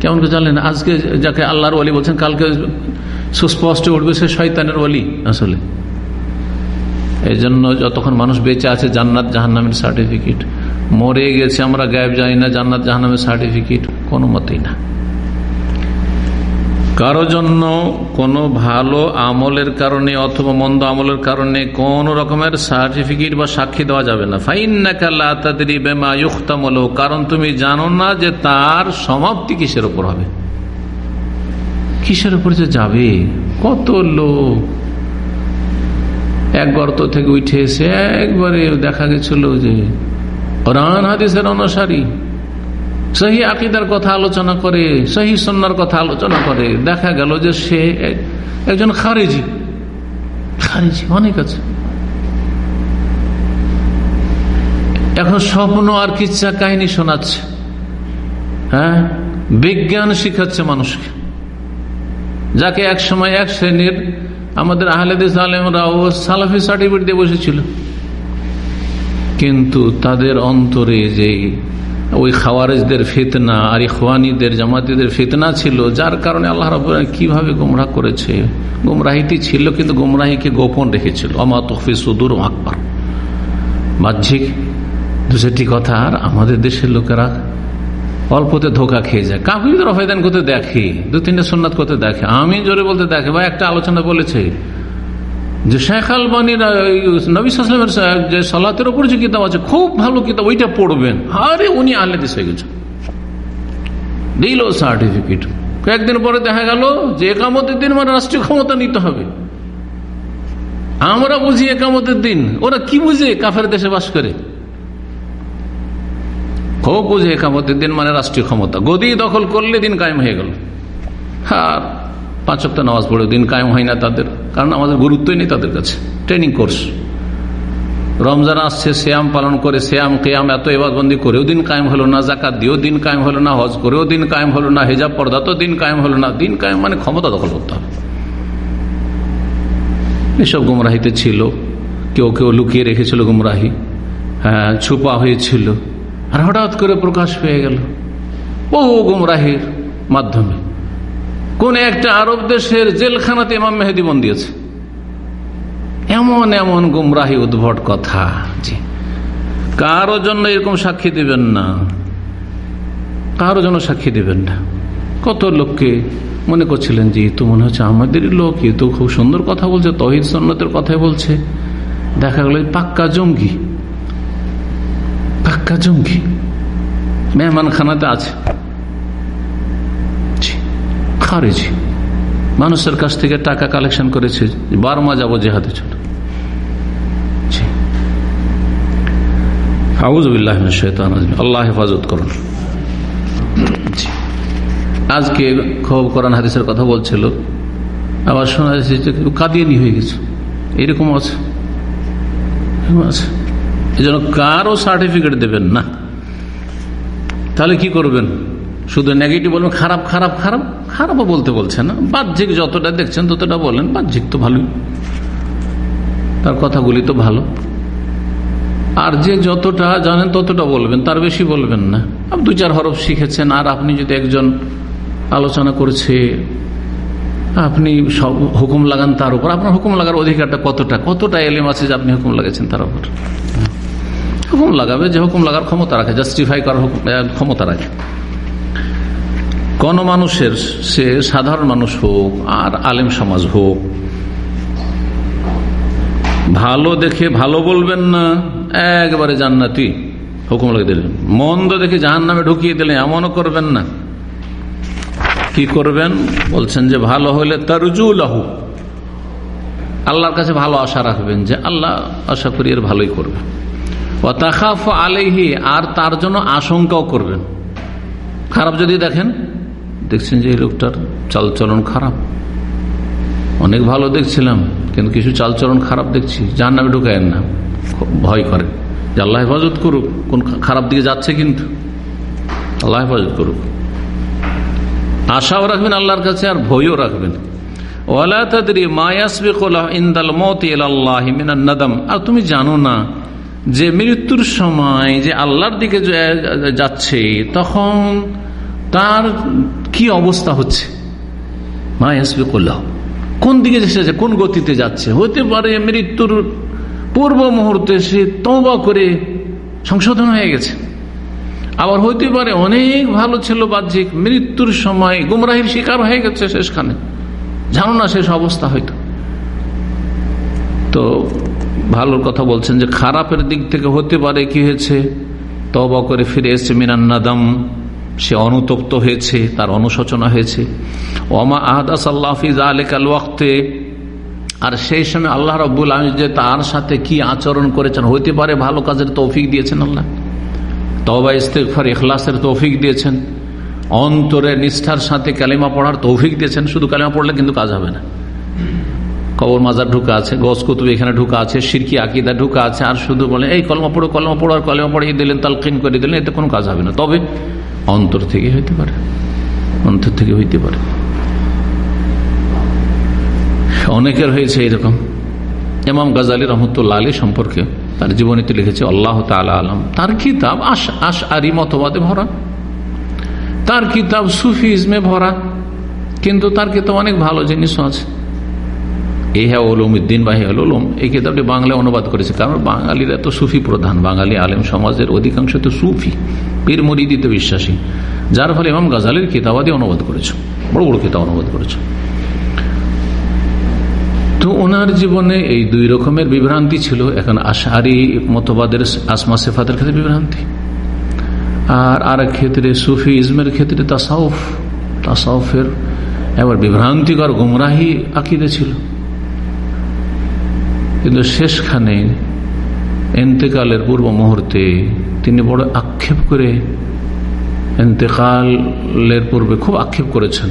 কেমন করে জানলেন? আজকে যাকে আল্লাহর অলি বলছেন, কালকে সুস্পষ্ট উঠবে সে শয়তানের অলি আসলে। এই জন্য যতক্ষণ মানুষ বেঁচে আছে, জান্নাত জাহান্নামের সার্টিফিকেট মরে গেছে আমরা গায়েব জানি না, জান্নাত জাহান্নামের সার্টিফিকেট কোনো মতেই না। কারও জন্য কোনো ভালো আমলের কারণে অথবা মন্দ আমলের কারণে কোন রকমের সার্টিফিকেট বা সাক্ষী দেওয়া যাবে না। ফাইনাকাল কারণ তুমি জানো না যে তার সমাপ্তি কিসের উপর হবে। কিসের উপর যে যাবে? কত লোক। এক গর্ত থেকে উঠে এসে একবারে দেখা গেছিল যে কোরআন হাদিসের অনুসারী। সহি আকিদার কথা আলোচনা করে, সহি সন্ন্যার কথা আলোচনা করে, দেখা গেল যে সে একজন খারেজি। খারেজি, অনেক আছে। এখন স্বপ্ন আর কিচ্ছা কাহিনী শোনাচ্ছে। হ্যাঁ? বিজ্ঞান শিখাচ্ছে মানুষকে। যাকে এক সময় এক শ্রেণির আমাদের আহলেদিস আলেমরা ও সালাফি সার্টিফিকেট দিয়ে বসেছিল। কিন্তু তাদের অন্তরে যে ওই খাওয়ারেজদের ফেতনা আর ইখওয়ানিদের জামাতিদের ফেতনা ছিল, যার কারণে আল্লাহ রব কীভাবে গুমরাহ করেছে? গুমরাহিটি ছিল কিন্তু গুমরাহিকে গোপন রেখেছিল। আমা তফি সুদুর আকবর। বাহ্যিক দু চারটি কথা, আর আমাদের দেশের লোকেরা অল্পতে ধোকা খেয়ে যায়। কাকুই তো রফায়দান করতে দেখে দু তিনটা সোননাথ করতে দেখে। আমি জোরে বলতে দেখে। বা একটা আলোচনা বলেছে যে শেখ আলবানির নবী সালামের যে সালাতের উপর যে কিতাব আছে, খুব ভালো কিতাব, ওইটা পড়বেন। আরে উনি আহলেদিস হয়ে গেছে দিল সার্টিফিকেট কয়েকদিন পরে দেখা গেল যে একামতের দিন মানে রাষ্ট্রীয় ক্ষমতা নিতে হবে। আমরা বুঝি একামতের দিন। ওরা কি বুঝে কাফের দেশে বাস করে? খুব বুঝে একামতের দিন মানে রাষ্ট্রীয় ক্ষমতা। গদি দখল করলে দিন কায়েম হয়ে গেল। আর পাঁচ সপ্তাহ নামাজ পড়ে দিন কায়েম হয় না তাদের। কারণ আমাদের গুরুত্বই নেই তাদের কাছে। ট্রেনিং কোর্স রমজান আসছে শ্যাম পালন করে শ্যাম কেয়াম এত এবাদবন্দি করেও দিন কায়েম হলো না জাকাত দিয়েও দিন কায়েম হলো না হজ করেও দিন কায়েম হলো না হেজাব পর্দা তো দিন কায়েম হলো না। দিন কায়েম মানে ক্ষমতা দখল করতে হবে। এসব গুমরাহিতে ছিল। কেউ কেউ লুকিয়ে রেখেছিল গুমরাহি। হ্যাঁ, ছুপা হয়েছিল। আর হঠাৎ করে প্রকাশ পেয়ে গেল। ও গুমরাহির মাধ্যমে। কোন একটা আরব দেশের জেলখানাতে ইমাম মেহেদি দিয়েছে। এমন এমন গুমরাহি উদ্ভট কথা। জি। কারও জন্য এরকম সাক্ষী দিবেন না। কারও জন্য সাক্ষী দিবেন না। কত লোককে মনে করছিলেন যে তো মনে হচ্ছে আমাদেরই লোক, এ তো খুব সুন্দর কথা বলছে, তহিদ সন্ন্যতের কথাই বলছে। দেখা গেল পাক্কা জঙ্গি। পাক্কা জঙ্গি। মেহমান খানাতে আছে। খারেজি। মানুষের কাছ থেকে টাকা কালেকশন করেছে বারমা যাব জেহাদে চল আল্লাহ হেফাজত করুন। আজকে খবর করান হাদিসের কথা বলছিল। আবার শোনা যাচ্ছে যে কাদিয়ানি হয়ে গেছে। এরকম আছে। আছে। এই জন্য কারও সার্টিফিকেট দেবেন না। তাহলে কি করবেন? শুধু নেগেটিভ বলবেন, খারাপ খারাপ খারাপ? খারাপও বলতে বলছে না। বাহ্যিক যতটা দেখছেন, ততটা বলেন, বাহ্যিক তো ভালোই। তার কথাগুলি তো ভালো। আর যে যতটা জানেন, ততটা বলবেন, তার বেশি বলবেন না। দু চার হরফ শিখেছেন, আর আপনি যদি একজন আলোচনা করছে, আপনি সব হুকুম লাগান তার উপর। আপনার হুকুম লাগার অধিকারটা কতটা? কতটা এলেম আছে যে আপনি হুকুম লাগাচ্ছেন তার উপর? হুকুম লাগাবে যে হুকুম লাগার ক্ষমতা রাখে জাস্টিফাই করার ক্ষমতা রাখে। কোন মানুষের সে সাধারণ মানুষ হোক আর আলেম সমাজ হোক, ভালো দেখে ভালো বলবেন না, একবারে জান্নাতি হুকুম লাগিয়ে দিলেন। মন্দ দেখে জাহান নামে ঢুকিয়ে দিলেন, এমনও করবেন না। কি করবেন? বলছেন যে ভালো হলে তারজুলাহু, আল্লাহর কাছে ভালো আশা রাখবেন যে আল্লাহ আশা করি এর ভালোই করবে। ও তাকাফ আলেহি আর তার জন্য আশঙ্কাও করবেন। খারাপ যদি দেখেন দেখছেন যে এই লোকটার চালচলন খারাপ। অনেক ভালো দেখছিলাম, কিন্তু কিছু চালচলন খারাপ দেখছি। যার নামে ঢুকায়েন না। ভয় করে যে আল্লাহ হেফাজত করুক, কোন খারাপ দিকে যাচ্ছে কিন্তু। আল্লাহ হেফাজত করুক। আশাও রাখবেন আল্লাহর কাছে, আর ভয়ও রাখবেন। আর তুমি জানো না যে মৃত্যুর সময় যে আল্লাহর দিকে যাচ্ছে, তখন তার কি অবস্থা হচ্ছে? মায়াসবে করলাহ কোন দিকে যাচ্ছে কোন গতিতে যাচ্ছে? হতে পারে মৃত্যুর পূর্ব মুহূর্তে সে তবা করে সংশোধন হয়ে গেছে। আবার হইতে পারে অনেক ভালো ছিল বাহ্যিক, মৃত্যুর সময় গুমরাহির শিকার হয়ে গেছে শেষখানে। জানো না শেষ অবস্থা হয়তো। তো ভালোর কথা বলছেন যে খারাপের দিক থেকে হতে পারে কি হয়েছে? তবা করে ফিরে এসছে মিনান্নাদাম। সে অনুতপ্ত হয়েছে, তার অনুশোচনা হয়েছে। ওমা আহদাস আল্লাহিজ আলেকাল ওয়াক্তে, আর সেই সময় আল্লাহ রব্বুল আমি যে তার সাথে কি আচরণ করেছেন, হইতে পারে ভালো কাজের তৌফিক দিয়েছেন আল্লাহ। তবা ইস্তেকফার ইখলাসের তৌফিক দিয়েছেন। অন্তরে নিষ্ঠার সাথে কালিমা পড়ার তৌফিক দিয়েছেন। শুধু কালিমা পড়লে কিন্তু কাজ হবে না। কবর মাজার ঢুকা আছে গস কুতুব এখানে ঢুকা আছে, সিরকি আকিদা ঢুকা আছে, আর শুধু বলে, এই কলমা পড়ো কলমা পড়ো, আর কলমা পড়িয়ে দিলেন, তালকিন করে দিলেন, এতে কোনো কাজ হবে না। তবে অন্তর থেকে হইতে পারে, অন্তর থেকে হইতে পারে। অনেকের হয়েছে এরকম। এমাম গাজালি রহমতুল্লাহ আলী সম্পর্কে তার জীবনীতে লিখেছে, আল্লাহ আলম। তার কিতাব আশ আশ আরি মতবাদে ভরা। তার কিতাব সুফি সুফিজমে ভরা। কিন্তু তার কিতাব অনেক ভালো জিনিসও আছে। এই হ্যাঁ ওলুম উদ্দিন হ্যাঁ ওলুম এই কিতাবটি বাংলায় অনুবাদ করেছে। কারণ বাঙালিরা তো সুফি প্রধান। বাঙালি আলেম সমাজের অধিকাংশ তো সুফি, পীর মরিদিতে বিশ্বাসী। যার ফলে ইমাম গাজালির কিতাবাদি অনুবাদ করেছ। বড় বড় কিতাব অনুবাদ করেছ। তো ওনার জীবনে এই দুই রকমের বিভ্রান্তি ছিল। এখন আশারি মতবাদের আসমা সেফাতের ক্ষেত্রে বিভ্রান্তি। আর আর ক্ষেত্রে সুফি ইজমের ক্ষেত্রে তাসাউফ। তাসাউফের এবার বিভ্রান্তিকর গুমরাহি আকিদে ছিল। কিন্তু শেষখানে এন্তেকালের পূর্ব মুহূর্তে তিনি বড় আক্ষেপ করে এন্তেকালের পূর্বে খুব আক্ষেপ করেছেন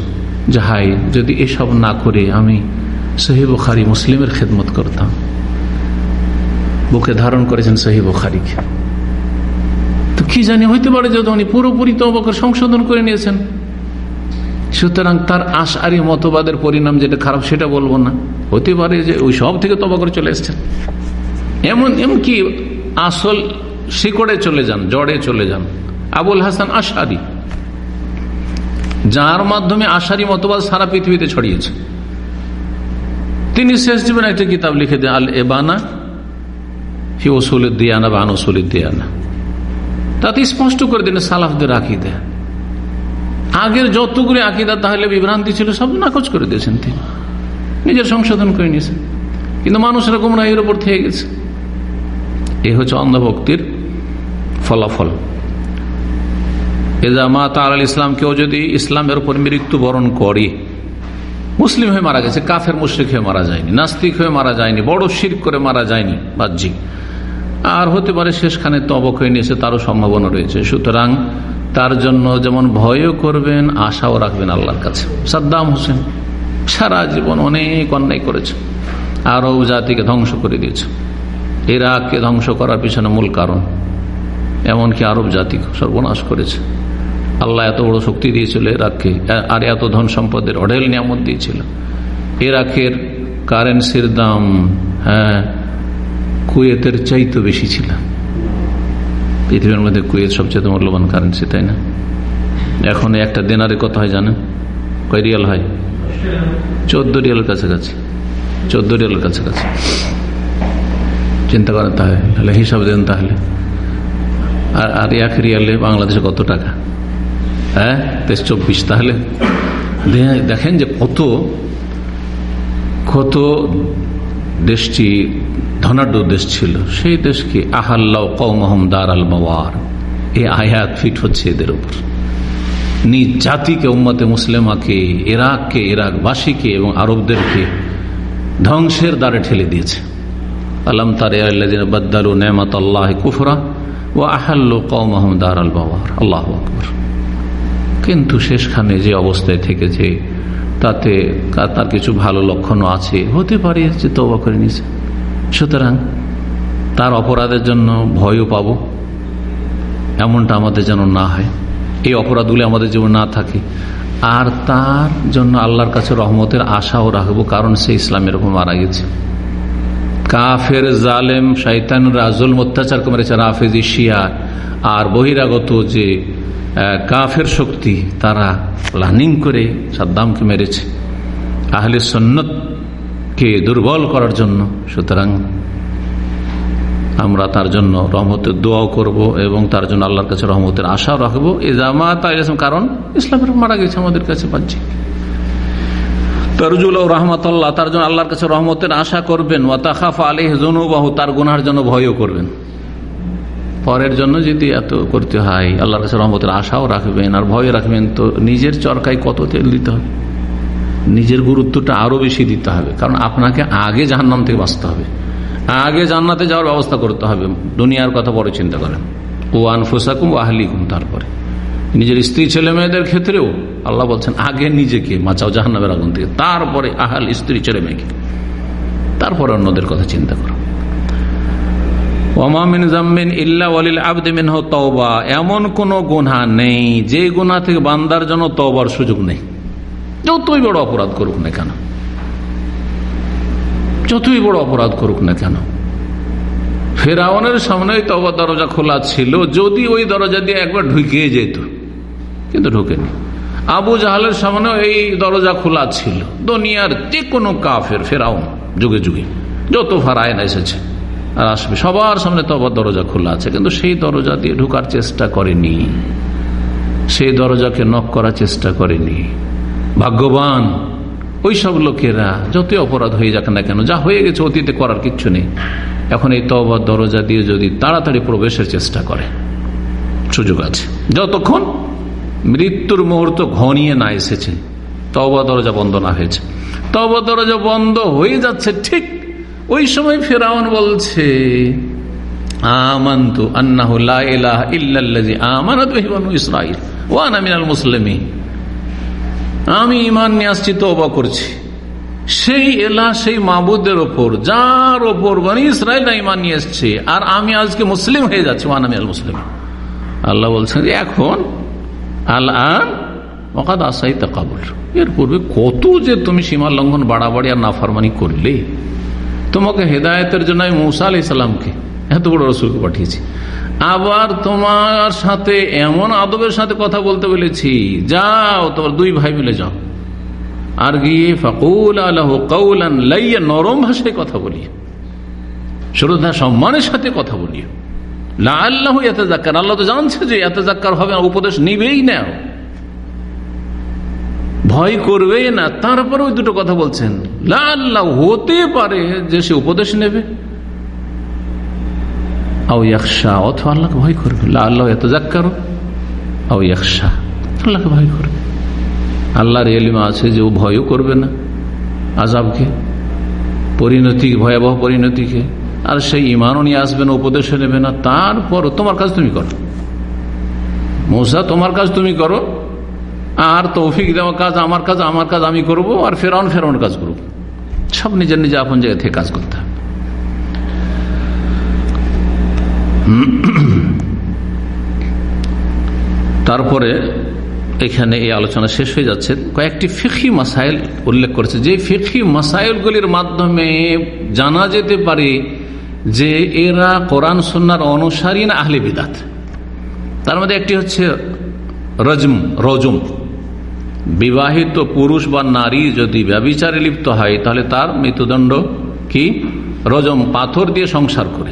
যে হাই যদি এসব না করে আমি সহি বুখারি মুসলিমের খেদমত করতাম। বুকে ধারণ করেছেন সহি বুখারিকে। তো কি জানি, হইতে পারে যে উনি পুরোপুরি তো সংশোধন করে নিয়েছেন। সুতরাং তার আশারি মতবাদের পরিণাম যেটা খারাপ, সেটা বলব না। হতে পারে যে ওই সব থেকে তবা করে চলে এসছেন। এমন এমনকি আসল শিকড়ে চলে যান জড়ে চলে যান। আবুল হাসান আশারি, যার মাধ্যমে আশারি মতবাদ সারা পৃথিবীতে ছড়িয়েছে। তিনি শেষ জীবনে একটা কিতাব লিখে দেন, আল এবানা হি ওসুল দিয়ানা বা আনসুল দিয়ানা তাতে স্পষ্ট করে দিন সালাফদের আকিদা। আগের যতগুলি আকিদা, তাহলে বিভ্রান্তি ছিল, সব নাকচ করে দিয়েছেন তিনি। নিজের সংশোধন করে নিয়েছেন কিন্তু মানুষেরা গুমরাহির উপর থেকে গেছে। এ হচ্ছে অন্ধভক্তির ফলাফল। এজামা তার আল ইসলাম, কেউ যদি ইসলামের উপর মৃত্যুবরণ করে, মুসলিম হয়ে মারা গেছে, কাফের মুশ্রিক হয়ে মারা যায়নি, নাস্তিক হয়ে মারা যায়নি, বড় শির করে মারা যায়নি, বাহ্যিক। আর হতে পারে শেষখানে তবক হয়ে নিয়েছে, তারও সম্ভাবনা রয়েছে। সুতরাং তার জন্য যেমন ভয়ও করবেন, আশাও রাখবেন আল্লাহর কাছে। সাদ্দাম হোসেন। সারা জীবন অনেক অন্যায় করেছে। আরব জাতিকে ধ্বংস করে দিয়েছে। ইরাককে ধ্বংস করার পিছনে মূল কারণ। এমনকি আরব জাতি সর্বনাশ করেছে। আল্লাহ এত বড় শক্তি দিয়েছিল ইরাককে, আর এত ধন সম্পদের অঢেল নিয়ামত দিয়েছিল। ইরাকের কারেন্সির দাম হ্যাঁ কুয়েতের চাইতে বেশি ছিল। পৃথিবীর মধ্যে কুয়েত সবচেয়ে মূল্যবান কারেন্সি তাই না? এখন একটা দেনারে কত হয় জানেন? কয় রিয়াল হয়? চোদ্দ রিয়ালের কাছাকাছি, চোদ্দ রিয়ালের কাছাকাছি। চিন্তা করেন তাহলে হিসাব দেন তাহলে। আর আর এক রিয়ালে বাংলাদেশে কত টাকা? হ্যাঁ তেইশ চব্বিশ, তাহলে দেখেন যে কত কত দেশটি ধনাঢ্য দেশ ছিল। সেই দেশকে আহাল্লাহ কৌমহম দার আল বাওয়ার এই আয়াত ফিট হচ্ছে এদের উপর। নিজ জাতিকে, উম্মতে মুসলিমাকে, ইরাককে, ইরাকবাসীকে এবং আরবদেরকে ধ্বংসের দ্বারে ঠেলে দিয়েছে। আলম তার বদ্দালু নেমাত আল্লাহ কুফরা ও আহাল্লু কৌমহম দার আল বাওয়ার। আল্লাহ আকবর। কিন্তু শেষখানে যে অবস্থায় থেকেছে, তাতে তার কিছু ভালো লক্ষণও আছে। হতে পারে যে তবা করে নিছে সুতরাং তার অপরাধের জন্য ভয়ও পাব। এমনটা আমাদের যেন না হয়। এই অপরাধগুলি আমাদের জীবন না থাকে। আর তার জন্য আল্লাহর কাছে রহমতের আশাও রাখব, কারণ সে ইসলামের উপর মারা গেছে। কাফের, জালেম শাইতান রাজুল অত্যাচার করেছে রাফেজ, শিয়া আর বহিরাগত যে কাফের শক্তি, তারা প্লানিং করে সাদ্দামকে মেরেছে। আহলে সন্ন্যতকে দুর্বল করার জন্য। সুতরাং আমরা তার জন্য রহমতের দোয়াও করব এবং তার জন্য আল্লাহর কাছে রহমতের আশাও রাখব। এ জামাত কারণ ইসলামের মারা গেছে আমাদের কাছে পাচ্ছি তরজুল রহমতাল্লাহ, তার জন্য আল্লাহর কাছে রহমতের আশা করবেন। ওয়াতাখাফ আলী জনুবাহু তার গুনার জন্য ভয়ও করবেন। পরের জন্য যদি এত করতে হয়, আল্লাহর কাছে রহমতের আশাও রাখবেন আর ভয় রাখবেন, তো নিজের চরকায় কত তেল দিতে হবে? নিজের গুরুত্বটা আরও বেশি দিতে হবে, কারণ আপনাকে আগে জাহান্নাম থেকে বাঁচতে হবে। আগে জান্নাতে যাওয়ার ব্যবস্থা করতে হবে। দুনিয়ার কথা পরে চিন্তা করেন। ও আনফুসাকুম ও তারপরে। নিজের স্ত্রী ছেলে মেয়েদের ক্ষেত্রেও আল্লাহ বলছেন, আগে নিজেকে মাচাও জাহান্নামের আগুন থেকে। তারপরে আহাল স্ত্রী ছেলে মেয়েকে। তারপরে অন্যদের কথা চিন্তা করো। এমন কোন গুণা নেই যে গুণা থেকে বান্দার জন্য তবার সুযোগ নেই। যতই বড় অপরাধ করুক না কেন। যতই বড় অপরাধ করুক না কেন। ফেরাউনের সামনে তবা দরজা খোলা ছিল, যদি ওই দরজা দিয়ে একবার ঢুকিয়ে যেত, কিন্তু ঢুকেনি। আবু জাহালের সামনে এই দরজা খোলা ছিল। দুনিয়ার যে কোনো কাফের, ফেরাউন, যুগে যুগে, যত ফারায়ন এসেছে, আর আসবে, সবার সামনে তো আবার দরজা খোলা আছে, কিন্তু সেই দরজা দিয়ে ঢুকার চেষ্টা করেনি। সেই দরজাকে নক করার চেষ্টা করেনি। ভাগ্যবান ওই সব লোকেরা যতই অপরাধ হয়ে যাক না কেন, যা হয়ে গেছে অতীতে করার কিচ্ছু নেই। এখন এই তবা দরজা দিয়ে যদি তাড়াতাড়ি প্রবেশের চেষ্টা করে, সুযোগ আছে। যতক্ষণ মৃত্যুর মুহূর্ত ঘনিয়ে না এসেছে তবা দরজা বন্ধ না হয়েছে। তবা দরজা বন্ধ হয়ে যাচ্ছে ঠিক ওই সময় ফেরাউন বলছে, আমান্তু আন্নাহু লা ইলাহা ইল্লাল্লাযী আমানাত বিহি বানু ইসরাঈল, ওয়া আনা মিনাল মুসলিমিন। আমি ঈমান নিয়ে আসছি, তওবা করছি। সেই এলা, সেই মাবুদের ওপর, যার ওপর বনি ইসরায়েল ইমান নিয়ে এসছে, আর আমি আজকে মুসলিম হয়ে যাচ্ছি, ওয়ান আমি আল মুসলিম আল্লাহ বলছেন, এখন তাকাবুল এর পূর্বে কত যে তুমি সীমা লঙ্ঘন, বাড়াবাড়ি আর নাফারমানি করলে, তোমাকে হেদায়তের জন্য আমি মৌসা আলি এত বড় রসুলকে পাঠিয়েছি। আবার তোমার সাথে এমন আদবের সাথে কথা বলতে বলেছি, যাও, তোমার দুই ভাই মিলে যাও। আর গিয়ে ফাকুল আল্লাহ কৌলান লাইয়া নরম ভাষায় কথা বলি শ্রদ্ধা, সম্মানের সাথে কথা বলিয়ে আল্লাহ এতে জাক্কার আল্লাহ তো জানছে যে এতে জাক্কার হবে উপদেশ নিবেই না। ভয় করবে না, তারপরে ওই দুটো কথা বলছেন। আল্লাহ হতে পারে যে সে উপদেশ নেবে। অথবা আল্লাহকে ভয় করবে আল্লাহ এত জাক্কারো আও ইয়াকশা আল্লাহকে ভয় করবে আল্লাহর এলিমা আছে যে ও ভয়ও করবে না আজাবকে পরিণতি, ভয়াবহ পরিণতিকে. আর সেই ইমানও নিয়ে আসবে না, উপদেশও নেবে না। তারপর তোমার কাজ তুমি করো। মৌসা, তোমার কাজ তুমি করো। আর তৌফিক দেওয়া কাজ, আমার কাজ আমার কাজ আমি করব। আর ফেরাউন ফেরাউন কাজ করব। সব নিজের নিজে আপন জায়গা থেকে কাজ করতে হবে। তারপরে এখানে এই আলোচনা শেষ হয়ে যাচ্ছে। কয়েকটি ফিখি মাসাইল উল্লেখ করেছে। যে ফিখি মাসাইলগুলির মাধ্যমে জানা যেতে পারে যে এরা কোরআন সন্ন্যার অনুসারী না আহলে বিদাত। তার মধ্যে একটি হচ্ছে রজম রজম। বিবাহিত পুরুষ বা নারী যদি ব্যবিচারে লিপ্ত হয়, তাহলে তার মৃত্যুদণ্ড কি? রজম, পাথর দিয়ে সংসার করে।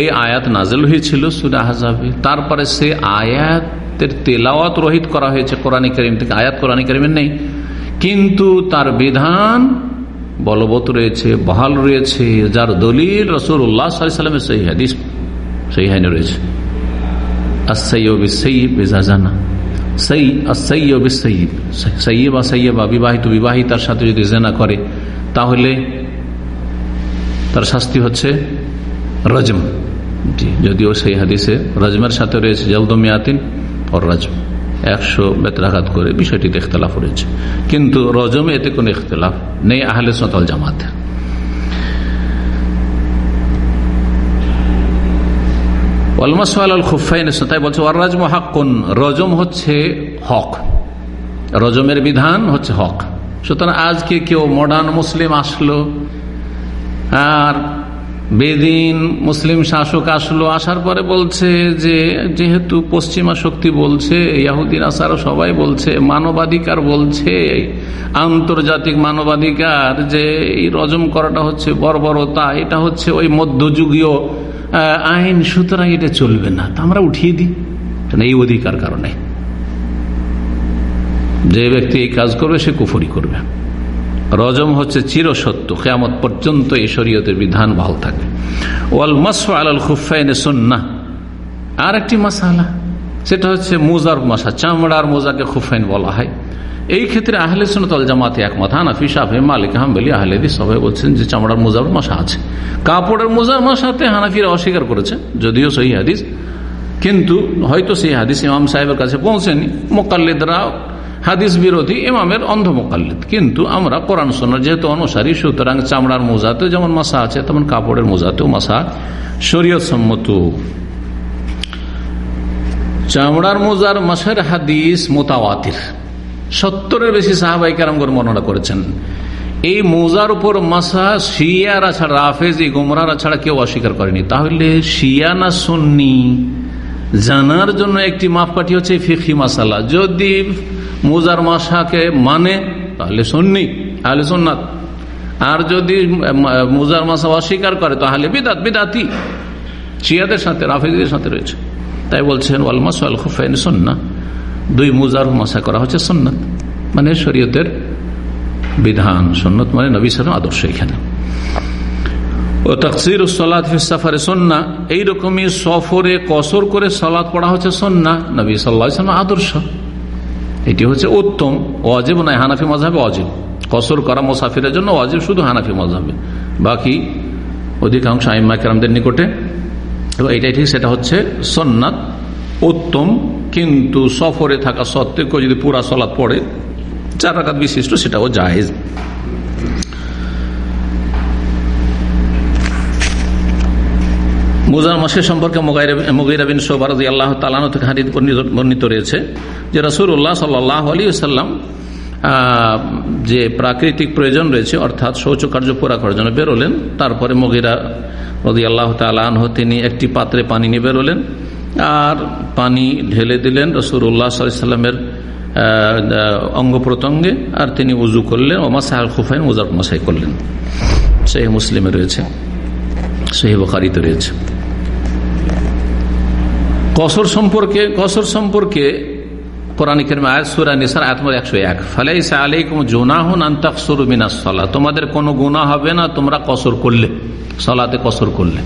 এই আয়াত নাজেল হয়েছিল সুরা হাজাবে তারপরে সে আয়াতের তেলাওয়াত রহিত করা হয়েছে কোরআনী করিম থেকে, আয়াত কোরআনী করিমের নেই। কিন্তু তার বিধান বলবৎ রয়েছে, বহাল রয়েছে, যার দলিল রসুল উল্লাহ সাল্লামের সেই হাদিস সেই হাইনে রয়েছে বিবাহিত বিবাহিতার সাথে যদি জেনা করে, তাহলে তার শাস্তি হচ্ছে রজম। যদিও সেই হাদিসে রজমের সাথে রয়েছে জলদমিয়াতিন করে বিষয়টিতে ইখতলাফ রয়েছে। কিন্তু রজমে এতে কোনো ইখতলাফ নেই আহলে সতল জামাতের রজম হচ্ছে হক। রজমের বিধান হচ্ছে হক। সুতরাং আজকে কেউ মডার্ন মুসলিম আসলো, আর বেদিন মুসলিম শাসক আসলো, আসার পরে বলছে যে, যেহেতু পশ্চিমা শক্তি বলছে ইয়াহুদ্দিন আসার সবাই বলছে, মানবাধিকার বলছে, আন্তর্জাতিক মানবাধিকার যে এই রজম করাটা হচ্ছে বর্বরতা, এটা হচ্ছে ওই মধ্যযুগীয় আইন, সুতরাং এটা চলবে না। তা আমরা উঠিয়ে দিই। এই অধিকার কারণে। যে ব্যক্তি এই কাজ করবে, সে কুফরি করবে। রজম হচ্ছে চিরসত্য, কেয়ামত পর্যন্ত এই শরীয়তের বিধান ভালো থাকবে ওয়াল মাসফা আলাল খুফাইনে সন্না আর একটি মাসালা, সেটা হচ্ছে মোজার মশা চামড়ার মোজাকে খুফাইন বলা হয়। এই ক্ষেত্রে আহলে সুনতল জামাতে একমত। হানাফি সাফে মালিক, হাম্বলি আহলেদি সবাই বলছেন যে চামড়ার মোজার মশা আছে। কাপড়ের মোজার মশাতে হানাফিরা অস্বীকার করেছে, যদিও সহি হাদিস। কিন্তু হয়তো সেই হাদিস ইমাম সাহেবের কাছে পৌঁছেনি। মোকাল্লিদরা হাদিস বিরোধী ইমামের অন্ধ মোকাল্লিদ কিন্তু আমরা কোরআন সোনার যেহেতু অনুসারী, সুতরাং চামড়ার মোজাতে যেমন মশা আছে, তেমন কাপড়ের মোজাতেও মশা শরীয় সম্মত। চামড়ার মোজার মাসের হাদিস মোতাওয়াতির। সত্তরের বেশি সাহাবাই কারামগর বর্ণনা করেছেন। এই মোজার উপর মাসা শিয়ারা ছাড়া, রাফেজি, গুমরারা ছাড়া কেউ অস্বীকার করেনি। তাহলে শিয়া না সন্নি? জানার জন্য একটি মাপকাঠি হচ্ছে ফিখি মাসালা। যদি মোজার মাসাকে মানে তাহলে সন্নি, তাহলে সোননাথ আর যদি মোজার মাসা অস্বীকার করে, তাহলে বিদাত, বিদাতি। শিয়াদের সাথে, রাফেজদের সাথে রয়েছে। তাই বলছেন ওয়ালমাস আল খুফাইন সন্না। দুই মুজার মাসা করা হচ্ছে সন্ন্যত মানে শরীয়তের বিধান। সন্ন্যত মানে নবী সালাম আদর্শ এখানে। ও তকসির সাফারে সন্না এইরকমই সফরে কসর করে সলাৎ পড়া হচ্ছে সন্না নবী সাল্লাহ আদর্শ। এটি হচ্ছে উত্তম অজেব নয়, হানাফি মজাবে অজেব কসর করা মোসাফিরের জন্য অজেব শুধু হানাফি মজাবে বাকি অধিকাংশ আইম্মা কেরামদের নিকটে। এবং এটাই ঠিক, সেটা হচ্ছে সন্ন্যাত উত্তম, কিন্তু সফরে থাকা সত্ত্বেও যদি পুরা সলাৎ পড়ে, চার রাকাত বিশিষ্ট, সেটাও জাহেজ মুজার মাসের সম্পর্কে মুগিরাবিন সোবারদি আল্লাহ তালানো থেকে হারিদ বর্ণিত রয়েছে যে রসুল্লাহ সাল্লাহ আলী সাল্লাম যে প্রাকৃতিক প্রয়োজন রয়েছে, অর্থাৎ শৌচকার্য পুরা করার জন্য বেরোলেন। তারপরে মগিরা রদি আল্লাহ তালাহ তিনি একটি পাত্রে পানি নিয়ে বেরোলেন আর পানি ঢেলে দিলেন রসুল্লাহ সাল্লামের অঙ্গ প্রত্যঙ্গে আর তিনি উজু করলেন ওমা সাহাল খুফাইন উজার মশাই করলেন। সেই মুসলিমে রয়েছে সেই বখারিতে রয়েছে। কসর সম্পর্কে কসর সম্পর্কে তোমাদের কোনো গুণা হবে না, তোমরা কসর করলে। সলাতে কসর করলে।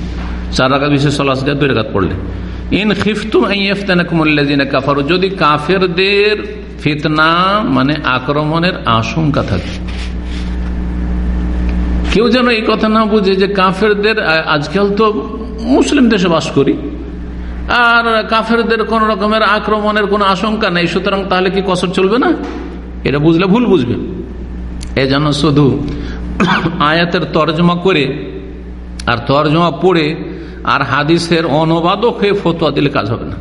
চার রাখাত বিশেষ দুই পড়লে। ইন খিফতুম কাফারু। যদি কাফেরদের ফিতনা মানে আক্রমণের আশঙ্কা থাকে। কেউ যেন এই কথা না বুঝে যে কাফেরদের আজকাল তো মুসলিম দেশে বাস করি। আর কাফেরদের কোন রকমের আক্রমণের কোন আশঙ্কা নেই, সুতরাং তাহলে কি কসর চলবে না? এটা বুঝলে ভুল বুঝবে। এজন্য শুধু আয়াতের তর্জমা করে আর তর্জমা পড়ে আর হাদিসের অনুবাদক হয়ে ফতোয়া দিলে কাজ হবে না।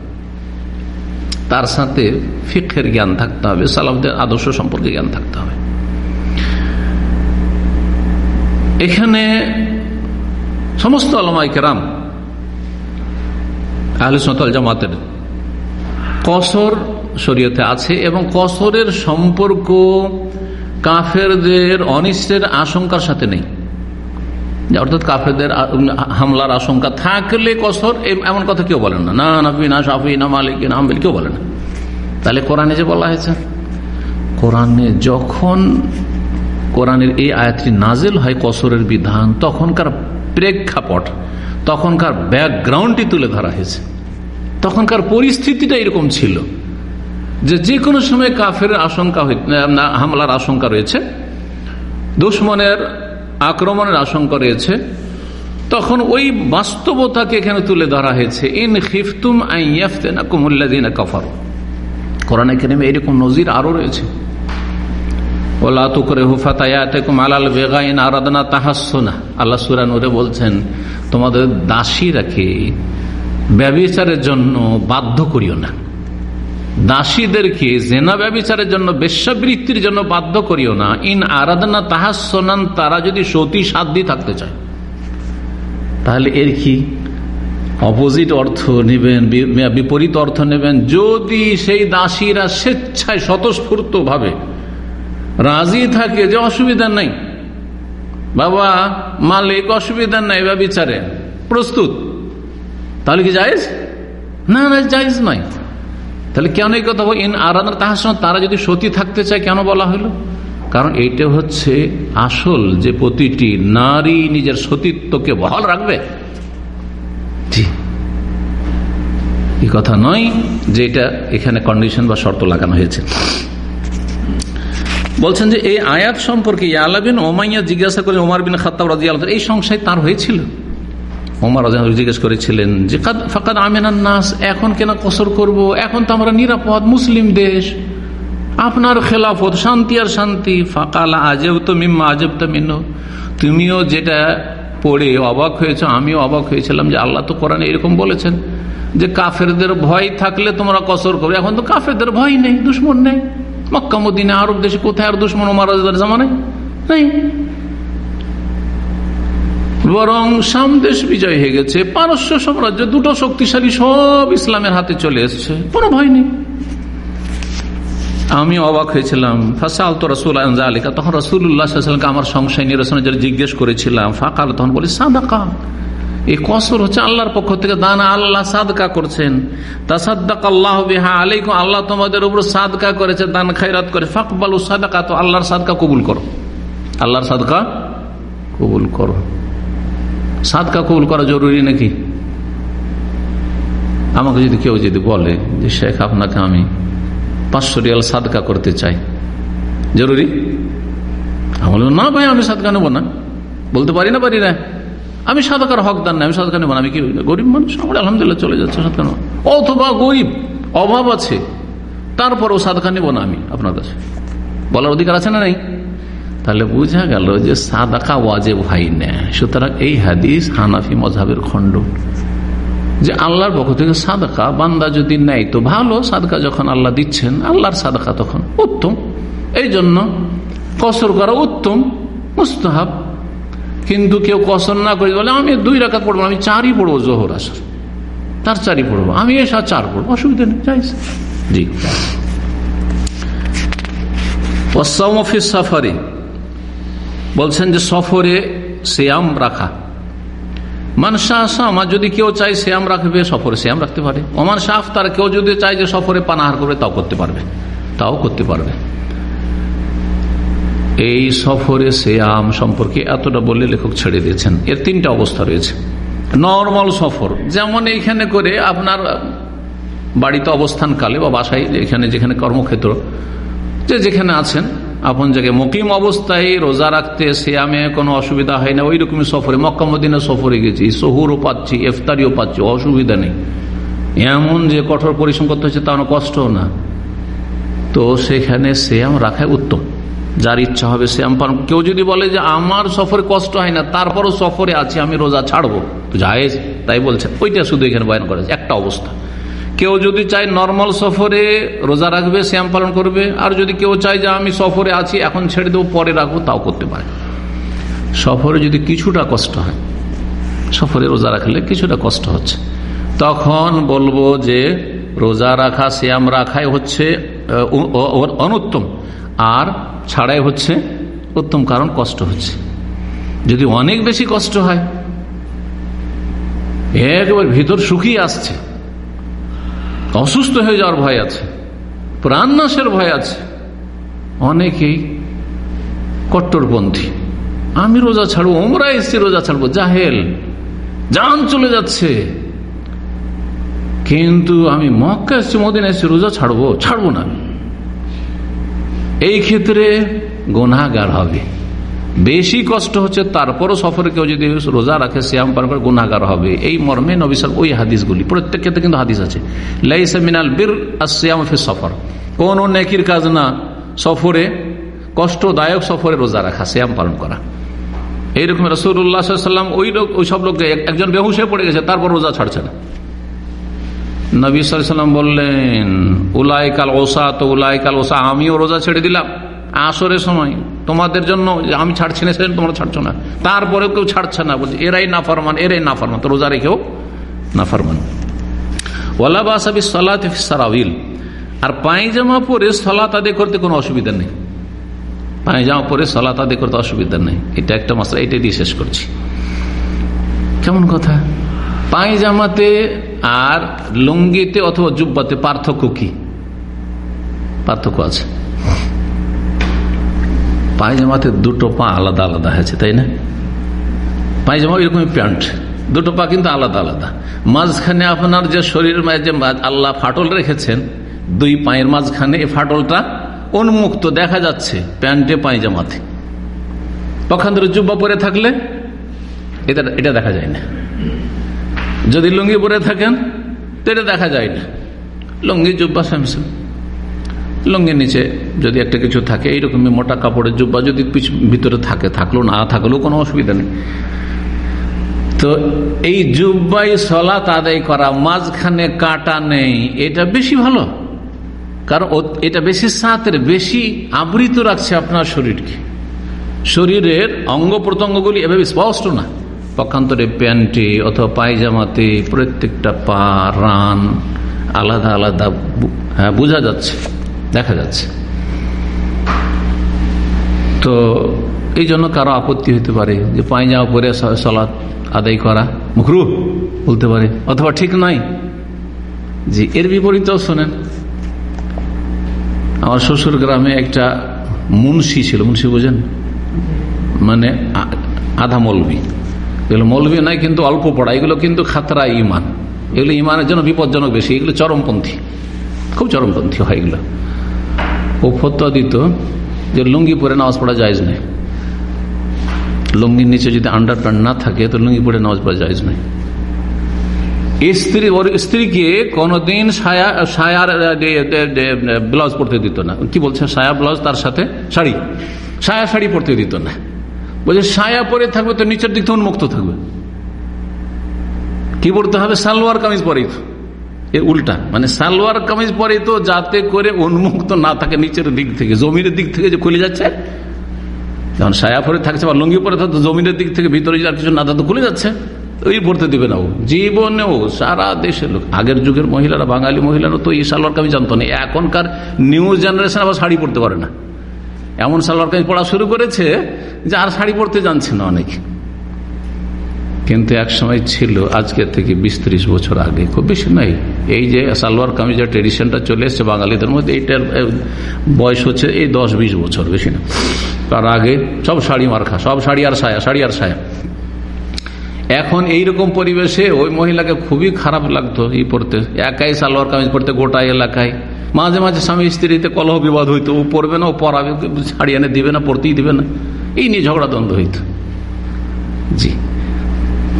তার সাথে ফিক্ষের জ্ঞান থাকতে হবে সালামদের আদর্শ সম্পর্কে জ্ঞান থাকতে হবে। এখানে সমস্ত আলমাই কেরাম আহলুসল জামাতের। কসর শরীয়তে আছে এবং কসরের সম্পর্ক কাফেরদের অনিষ্টের আশঙ্কার সাথে নেই। অর্থাৎ কাফেরদের হামলার আশঙ্কা থাকলে কসর এমন কথা কেউ বলেন না। না, নবী, না সাফি না মালিক, না আম্বিল কেউ বলে না। তাহলে কোরআনে যে বলা হয়েছে, কোরআনে যখন কোরআনের এই আয়াতটি নাজেল হয় কসরের বিধান, তখনকার প্রেক্ষাপট তখনকার ব্যাকগ্রাউন্ডটি তুলে ধরা হয়েছে। তখনকার পরিস্থিতিটা এরকম ছিল যে যে কোনো সময় কাফের আশঙ্কা হামলার আশঙ্কা রয়েছে, দুশ্মনের আক্রমণের আশঙ্কা রয়েছে, তখন ওই বাস্তবতাকে এখানে তুলে ধরা হয়েছে। In খিফতুম আইয়াফতেনা কুমুল্লাদিন copper. কোরআন এখানে এরকম নজির আরও রয়েছে। আল্লাহ সুরানুরে বলছেন, তোমাদের দাসীরাকে ব্যবচারের জন্য বাধ্য করিও না? দাসীদেরকে জেনা ব্যবচারের জন্য, বেশ্যাবৃত্তির জন্য বাধ্য করিও না? ইন আরাধনা তাহাসনান, তারা যদি সতী সাধ্যি থাকতে চায়, তাহলে এর কি? অপোজিট অর্থ নেবেন বিপরীত অর্থ নেবেন, যদি সেই দাসীরা স্বেচ্ছায় স্বতঃস্ফূর্ত ভাবে রাজি থাকে যে অসুবিধা নাই। বাবা, মালিক, অসুবিধা নাই বা বিচারে। প্রস্তুত। তাহলে কি জায়েজ? না না, জায়েজ নাই তাহলে কেন এই কথা ইন আরাধনা তাহার সঙ্গে তারা যদি সতী থাকতে চায়, কেন বলা হলো? কারণ এইটা হচ্ছে আসল যে প্রতিটি নারী নিজের সতীত্বকে বহাল রাখবে। কথা নয় যে এটা এখানে কন্ডিশন বা শর্ত লাগানো হয়েছে। বলছেন যে এই আয়াত সম্পর্কে ইয়ালাবিন ওমাইয়া জিজ্ঞাসা করে ওমার বিন রাজি আল্লাহ এই সংশয় তার হয়েছিল? ওমার জিজ্ঞেস করেছিলেন যে ফাকাদ আমিনান নাস, এখন কেন কসর করব? এখন তো আমরা নিরাপদ মুসলিম দেশ। আপনার খেলাফত শান্তি আর শান্তি। ফাঁকাল আজেব তো মিম্মা আজেব তো মিন্ন তুমিও যেটা পড়ে অবাক হয়েছ, আমিও অবাক হয়েছিলাম যে আল্লাহ তো কোরআন এরকম বলেছেন যে, কাফেরদের ভয় থাকলে তোমরা কসর করবে। এখন তো কাফেরদের ভয় নেই, দুশ্মন নেই। মক্কামুদ্দিনে আরব দেশে কোথায় আর দুশ্মন মারাজদের জামানায় নেই। বরং সামদেশ বিজয় হয়ে গেছে, পারস্য সাম্রাজ্য, দুটো শক্তিশালী সব ইসলামের হাতে চলে এসছে। কোনো ভয় নেই। আমি অবাক হয়েছিলাম। ফাসাল তো রসুল আলিকা তখন রসুল্লাহামকে আমার সংশয় নিরসন জিজ্ঞেস করেছিলাম, ফাঁকাল, তখন বলি, সাদাকা। এই কসর হচ্ছে আল্লাহর পক্ষ থেকে দানা, আল্লাহ সাদকা করছেন। তাসাদ্দাক আল্লাহ বিহা আলাইকুম, আল্লাহ তোমাদের উপর সাদকা করেছে, দান খাইরাত করে। ফাকবালু সাদাকা, তো আল্লাহর সাদকা কবুল করো। আল্লাহর সাদকা কবুল করো। সাদকা কবুল করা জরুরি নাকি? আমাকে যদি কেউ যদি বলে যে, শেখ, আপনাকে আমি পাঁচশো রিয়াল সাদকা করতে চাই। জরুরি? আমি না ভাই, আমি সাদকা নেব না। বলতে পারি না পারি না। আমি সাদকার হকদার না আমি সাদকা নেব না, আমি কি গরিব মানুষ? আমার আলহামদুলিল্লাহ চলে যাচ্ছে সাদকা অথবা গরিব, অভাব আছে, তারপরও সাদকা নেব না আমি আপনার কাছে। বলার অধিকার আছে না নেই? তাহলে বুঝা গেল যে সাদাকা ওয়াজে ভাই নেয় সুতরাং এই হাদিস হানাফি মজাবের খণ্ড। যে আল্লাহর পক্ষ থেকে সাদকা, বান্দা যদি নেয় তো ভালো, সাদকা যখন আল্লাহ দিচ্ছেন, আল্লাহর সাদকা তখন উত্তম। এই জন্য কসর করা উত্তম, মুস্তাহাব কিন্তু কেউ কসর না করে বলে, আমি দুই রাখাত পড়ব, আমি চারই পড়ব জোহর, আসর। তার চারই পড়ব। আমি এসা চার পড়ব, অসুবিধা নেই চাই জি। Office safari. বলছেন যে সফরে শ্যাম রাখা। মানসা আমার যদি কেউ চাই শ্যাম রাখবে, সফরে শ্যাম রাখতে পারে। অমান সাফ তার কেউ যদি চাই যে সফরে পানাহার করবে, তাও করতে পারবে। তাও করতে পারবে। এই সফরে শ্যাম সম্পর্কে এতটা বললে লেখক ছেড়ে দিয়েছেন। এর তিনটা অবস্থা রয়েছে। নর্মাল সফর, যেমন এইখানে করে আপনার বাড়িতে অবস্থানকালে বা বাসায় এখানে যেখানে কর্মক্ষেত্র, যে যেখানে আছেন, আপন জায়গায় মকিম অবস্থায় রোজা রাখতে শ্যামে কোনো অসুবিধা হয় না। ওই রকমই সফরে মক্কামদিনে সফরে গেছি সহুরও পাচ্ছি, ইফতারিও পাচ্ছি, অসুবিধা নেই। এমন যে কঠোর পরিশ্রম করতে হচ্ছে তা কষ্টও না। তো সেখানে শ্যাম রাখাই উত্তম। যার ইচ্ছা হবে শ্যাম পালন কেউ যদি বলে যে আমার সফরে কষ্ট হয় না, তারপরও সফরে আছি, আমি রোজা ছাড়বো। জায়েজ, তাই বলছে। ওইটা শুধু এখানে বয়ান করেছে একটা অবস্থা। কেউ যদি চায় নর্মাল সফরে রোজা রাখবে শ্যাম পালন করবে, আর যদি কেউ চায় যে আমি সফরে আছি, এখন ছেড়ে দেবো, পরে রাখব, তাও করতে পারে। সফরে যদি কিছুটা কষ্ট হয়, সফরে রোজা রাখলে কিছুটা কষ্ট হচ্ছে। তখন বলব যে রোজা রাখা শ্যাম রাখাই হচ্ছে অনুত্তম। আর ছাড়াই হচ্ছে উত্তম কারণ কষ্ট হচ্ছে। যদি অনেক বেশি কষ্ট হয়, একবার ভিতর শুকিয়ে আসছে, অসুস্থ হয়ে যাওয়ার ভয় আছে, প্রাণনাশের ভয় আছে, অনেকেই কট্টরপন্থী আমি রোজা ছাড়বো, ওমরা এসছি রোজা ছাড়বো, জাহেল, জান চলে যাচ্ছে। কিন্তু আমি মক্কা এসছি মদিন এসছি, রোজা ছাড়বো ছাড়বো না এই ক্ষেত্রে গোনাগার হবে। বেশি কষ্ট হচ্ছে, তারপরও সফরে কেউ যদি রোজা রাখে শ্যাম পান করে গুনাগার হবে। এই মর্মে নবিসাল ওই হাদিসগুলি, প্রত্যেক ক্ষেত্রে কিন্তু হাদিস আছে। মিনাল বীর আর শ্যাম ফে সফর। কোন নেকির কাজ না, সফরে, কষ্টদায়ক সফরে রোজা রাখা শ্যাম পালন করা। এইরকম রসুল্লাহাম ওই লোক, ওই সব লোক একজন বেহুসে পড়ে গেছে, তারপর রোজা ছাড়ছে না। নবী সাল্লাম বললেন, উলাইকাল ওসা তো উলাইকাল ওসা আমিও রোজা ছেড়ে দিলাম। আসরের সময় তোমাদের জন্য আমি ছাড়ছি না সেদিন তোমরা ছাড়ছো না। তারপরে কেউ ছাড়ছে না। বলছে, এরাই না ফরমান এরাই না ফরমান রোজা রেখেও না ফরমান ওয়ালাবাসাবি সলাত সারাউল আর পায়জামা পরে সলাত আদায় করতে কোনো অসুবিধা নেই। পায়জামা পরে সলাত আদায় করতে অসুবিধা নেই। এটা একটা মশলা এটাই দিয়ে শেষ করছি। কেমন কথা? পায়জামাতে আর লুঙ্গিতে অথবা জুব্বাতে পার্থক্য কি? পার্থক্য আছে। পায়জামাতে দুটো পা আলাদা আলাদা হয়েছে, তাই না? পায়জামা এরকমই প্যান্ট, দুটো পা কিন্তু আলাদা আলাদা। মাঝখানে আপনার যে শরীরের আল্লাহ ফাটল রেখেছেন, দুই পায়ের মাঝখানে এই ফাটলটা উন্মুক্ত দেখা যাচ্ছে প্যান্টে, পায়জামাতে। পক্ষান্তরে জুব্বা পরে থাকলে এটা এটা দেখা যায় না। যদি লুঙ্গি পরে থাকেন, তো এটা দেখা যায় না। লুঙ্গি জুব্বা স্যামসাং। লুঙ্গির নিচে যদি একটা কিছু থাকে, এইরকমই মোটা কাপড়ের জুব্বা যদি ভিতরে থাকে, থাকল, না থাকলেও কোনো অসুবিধা নেই। তো এই জুব্বাই সলাত আদায় করা, মাঝখানে কাটা নেই, এটা বেশি ভালো। কারণ এটা বেশি সাঁতের, বেশি আবৃত রাখছে আপনার শরীরকে। শরীরের অঙ্গ প্রত্যঙ্গগুলি এভাবে স্পষ্ট না। পক্ষান্তরে প্যান্টে অথবা পায়জামাতে প্রত্যেকটা পা, রান আলাদা আলাদা হ্যাঁ বোঝা যাচ্ছে, দেখা যাচ্ছে। তো এই জন্য কারও আপত্তি হতে পারে যে পায়জামা পরে সলাৎ আদায় করা মুখরু বলতে পারে, অথবা ঠিক নয় জি, এর বিপরীতেও শোনেন, আমার শ্বশুর গ্রামে একটা মুন্সি ছিল, মুন্সি বোঝেন? মানে আধা মলবি। এগুলো মলবি নাই কিন্তু অল্প পড়া, এগুলো কিন্তু খাতরা ইমান। এগুলো ইমানের জন্য বিপজ্জনক বেশি, এগুলো চরমপন্থী। খুব চরমপন্থী হয় এগুলো। ও ফতোয়া দিত যে লুঙ্গি পরে নামাজ পড়া যায় নেই লুঙ্গির নিচে যদি আন্ডার প্যান্ট না থাকে, তো লুঙ্গি পরে নামাজ পড়া যায় নেই স্ত্রী, ওর স্ত্রীকে কোনদিন সায়া, সায়ার ব্লাউজ পরতে দিত না। কি বলছে? সায়া ব্লাউজ, তার সাথে শাড়ি। সায়া শাড়ি পরতে দিত না। বলছে, সায়া পরে থাকবে তো নিচের দিক থেকে উন্মুক্ত থাকবে। কি পড়তে হবে? সালোয়ার কামিজ পরেই এর উল্টা। মানে সালোয়ার কামিজ পরে তো যাতে করে উন্মুক্ত না থাকে নিচের দিক থেকে জমির দিক থেকে যে খুলে যাচ্ছে। যখন সায়া পরে থাকছে বা লুঙ্গি পরে থাকতো জমিনের দিক থেকে ভিতরে আর কিছু না তো খুলে যাচ্ছে। ওই পড়তে দিবে না ও। জীবনেও সারা দেশের লোক, আগের যুগের মহিলারা, বাঙালি মহিলারা তো এই সালোয়ার কামিজ জানতো না। এখনকার নিউ জেনারেশন আবার শাড়ি পরতে পারে না। এমন সালোয়ার কামিজ পড়া শুরু করেছে যে আর শাড়ি পরতে জানছে না অনেক। কিন্তু এক সময় ছিল, আজকে থেকে বিশ ত্রিশ বছর আগে, খুব বেশি নাই এই যে সালোয়ার কামিজের ট্রেডিশনটা চলে এসছে বাঙালিদের মধ্যে, এইটার বয়স হচ্ছে এই দশ বিশ বছর, বেশি না। তার আগে সব শাড়ি মার্খা সব শাড়ি আর সায়া শাড়ি আর সায়া এখন এইরকম পরিবেশে ওই মহিলাকে খুবই খারাপ লাগতো এই পড়তে একাই সালোয়ার কামিজ পড়তে গোটা এলাকায়। মাঝে মাঝে স্বামী স্ত্রীতে কলহ বিবাদ হইতো, ও পড়বে না, ও পড়াবে, ছাড়ি এনে দিবে না, পড়তেই দিবে না। এই নিয়ে ঝগড়া দ্বন্দ্ব হইত। জি।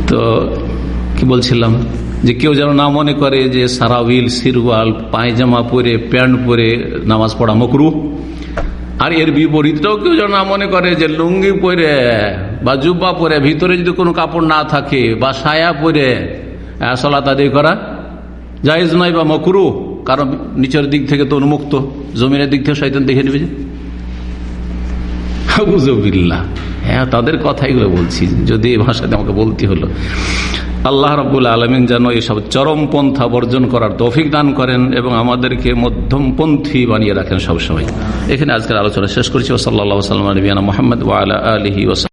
তো কি বলছিলাম? যে কেউ যেন না মনে করে যে সারাউইল সিরওয়াল, পায়জামা পরে, প্যান্ট পরে নামাজ পড়া মকরু। আর এর বিপরীতটাও কেউ যেন না মনে করে যে লুঙ্গি পরে বা জুব্বা পরে, ভিতরে যদি কোনো কাপড় না থাকে বা সায়া পরে সলাত আদায় করা জায়েজ নয় বা মকরু। কারণ নিচের দিক থেকে তো উন্মুক্ত, জমিনের দিক থেকে শয়তান দেখে নেবে যে। বুঝবিল্লা হ্যাঁ তাদের কথাইগুলো বলছি, যদি এই ভাষাতে আমাকে বলতে হলো। আল্লাহ রব্বুল আলমিন যেন এইসব চরমপন্থা বর্জন করার তৌফিক দান করেন এবং আমাদেরকে মধ্যমপন্থী বানিয়ে রাখেন সবসময়। এখানে আজকের আলোচনা শেষ করছি ওসল্লা সাল্লাম মোহাম্মদ ওয়ালা আলহি ওসাল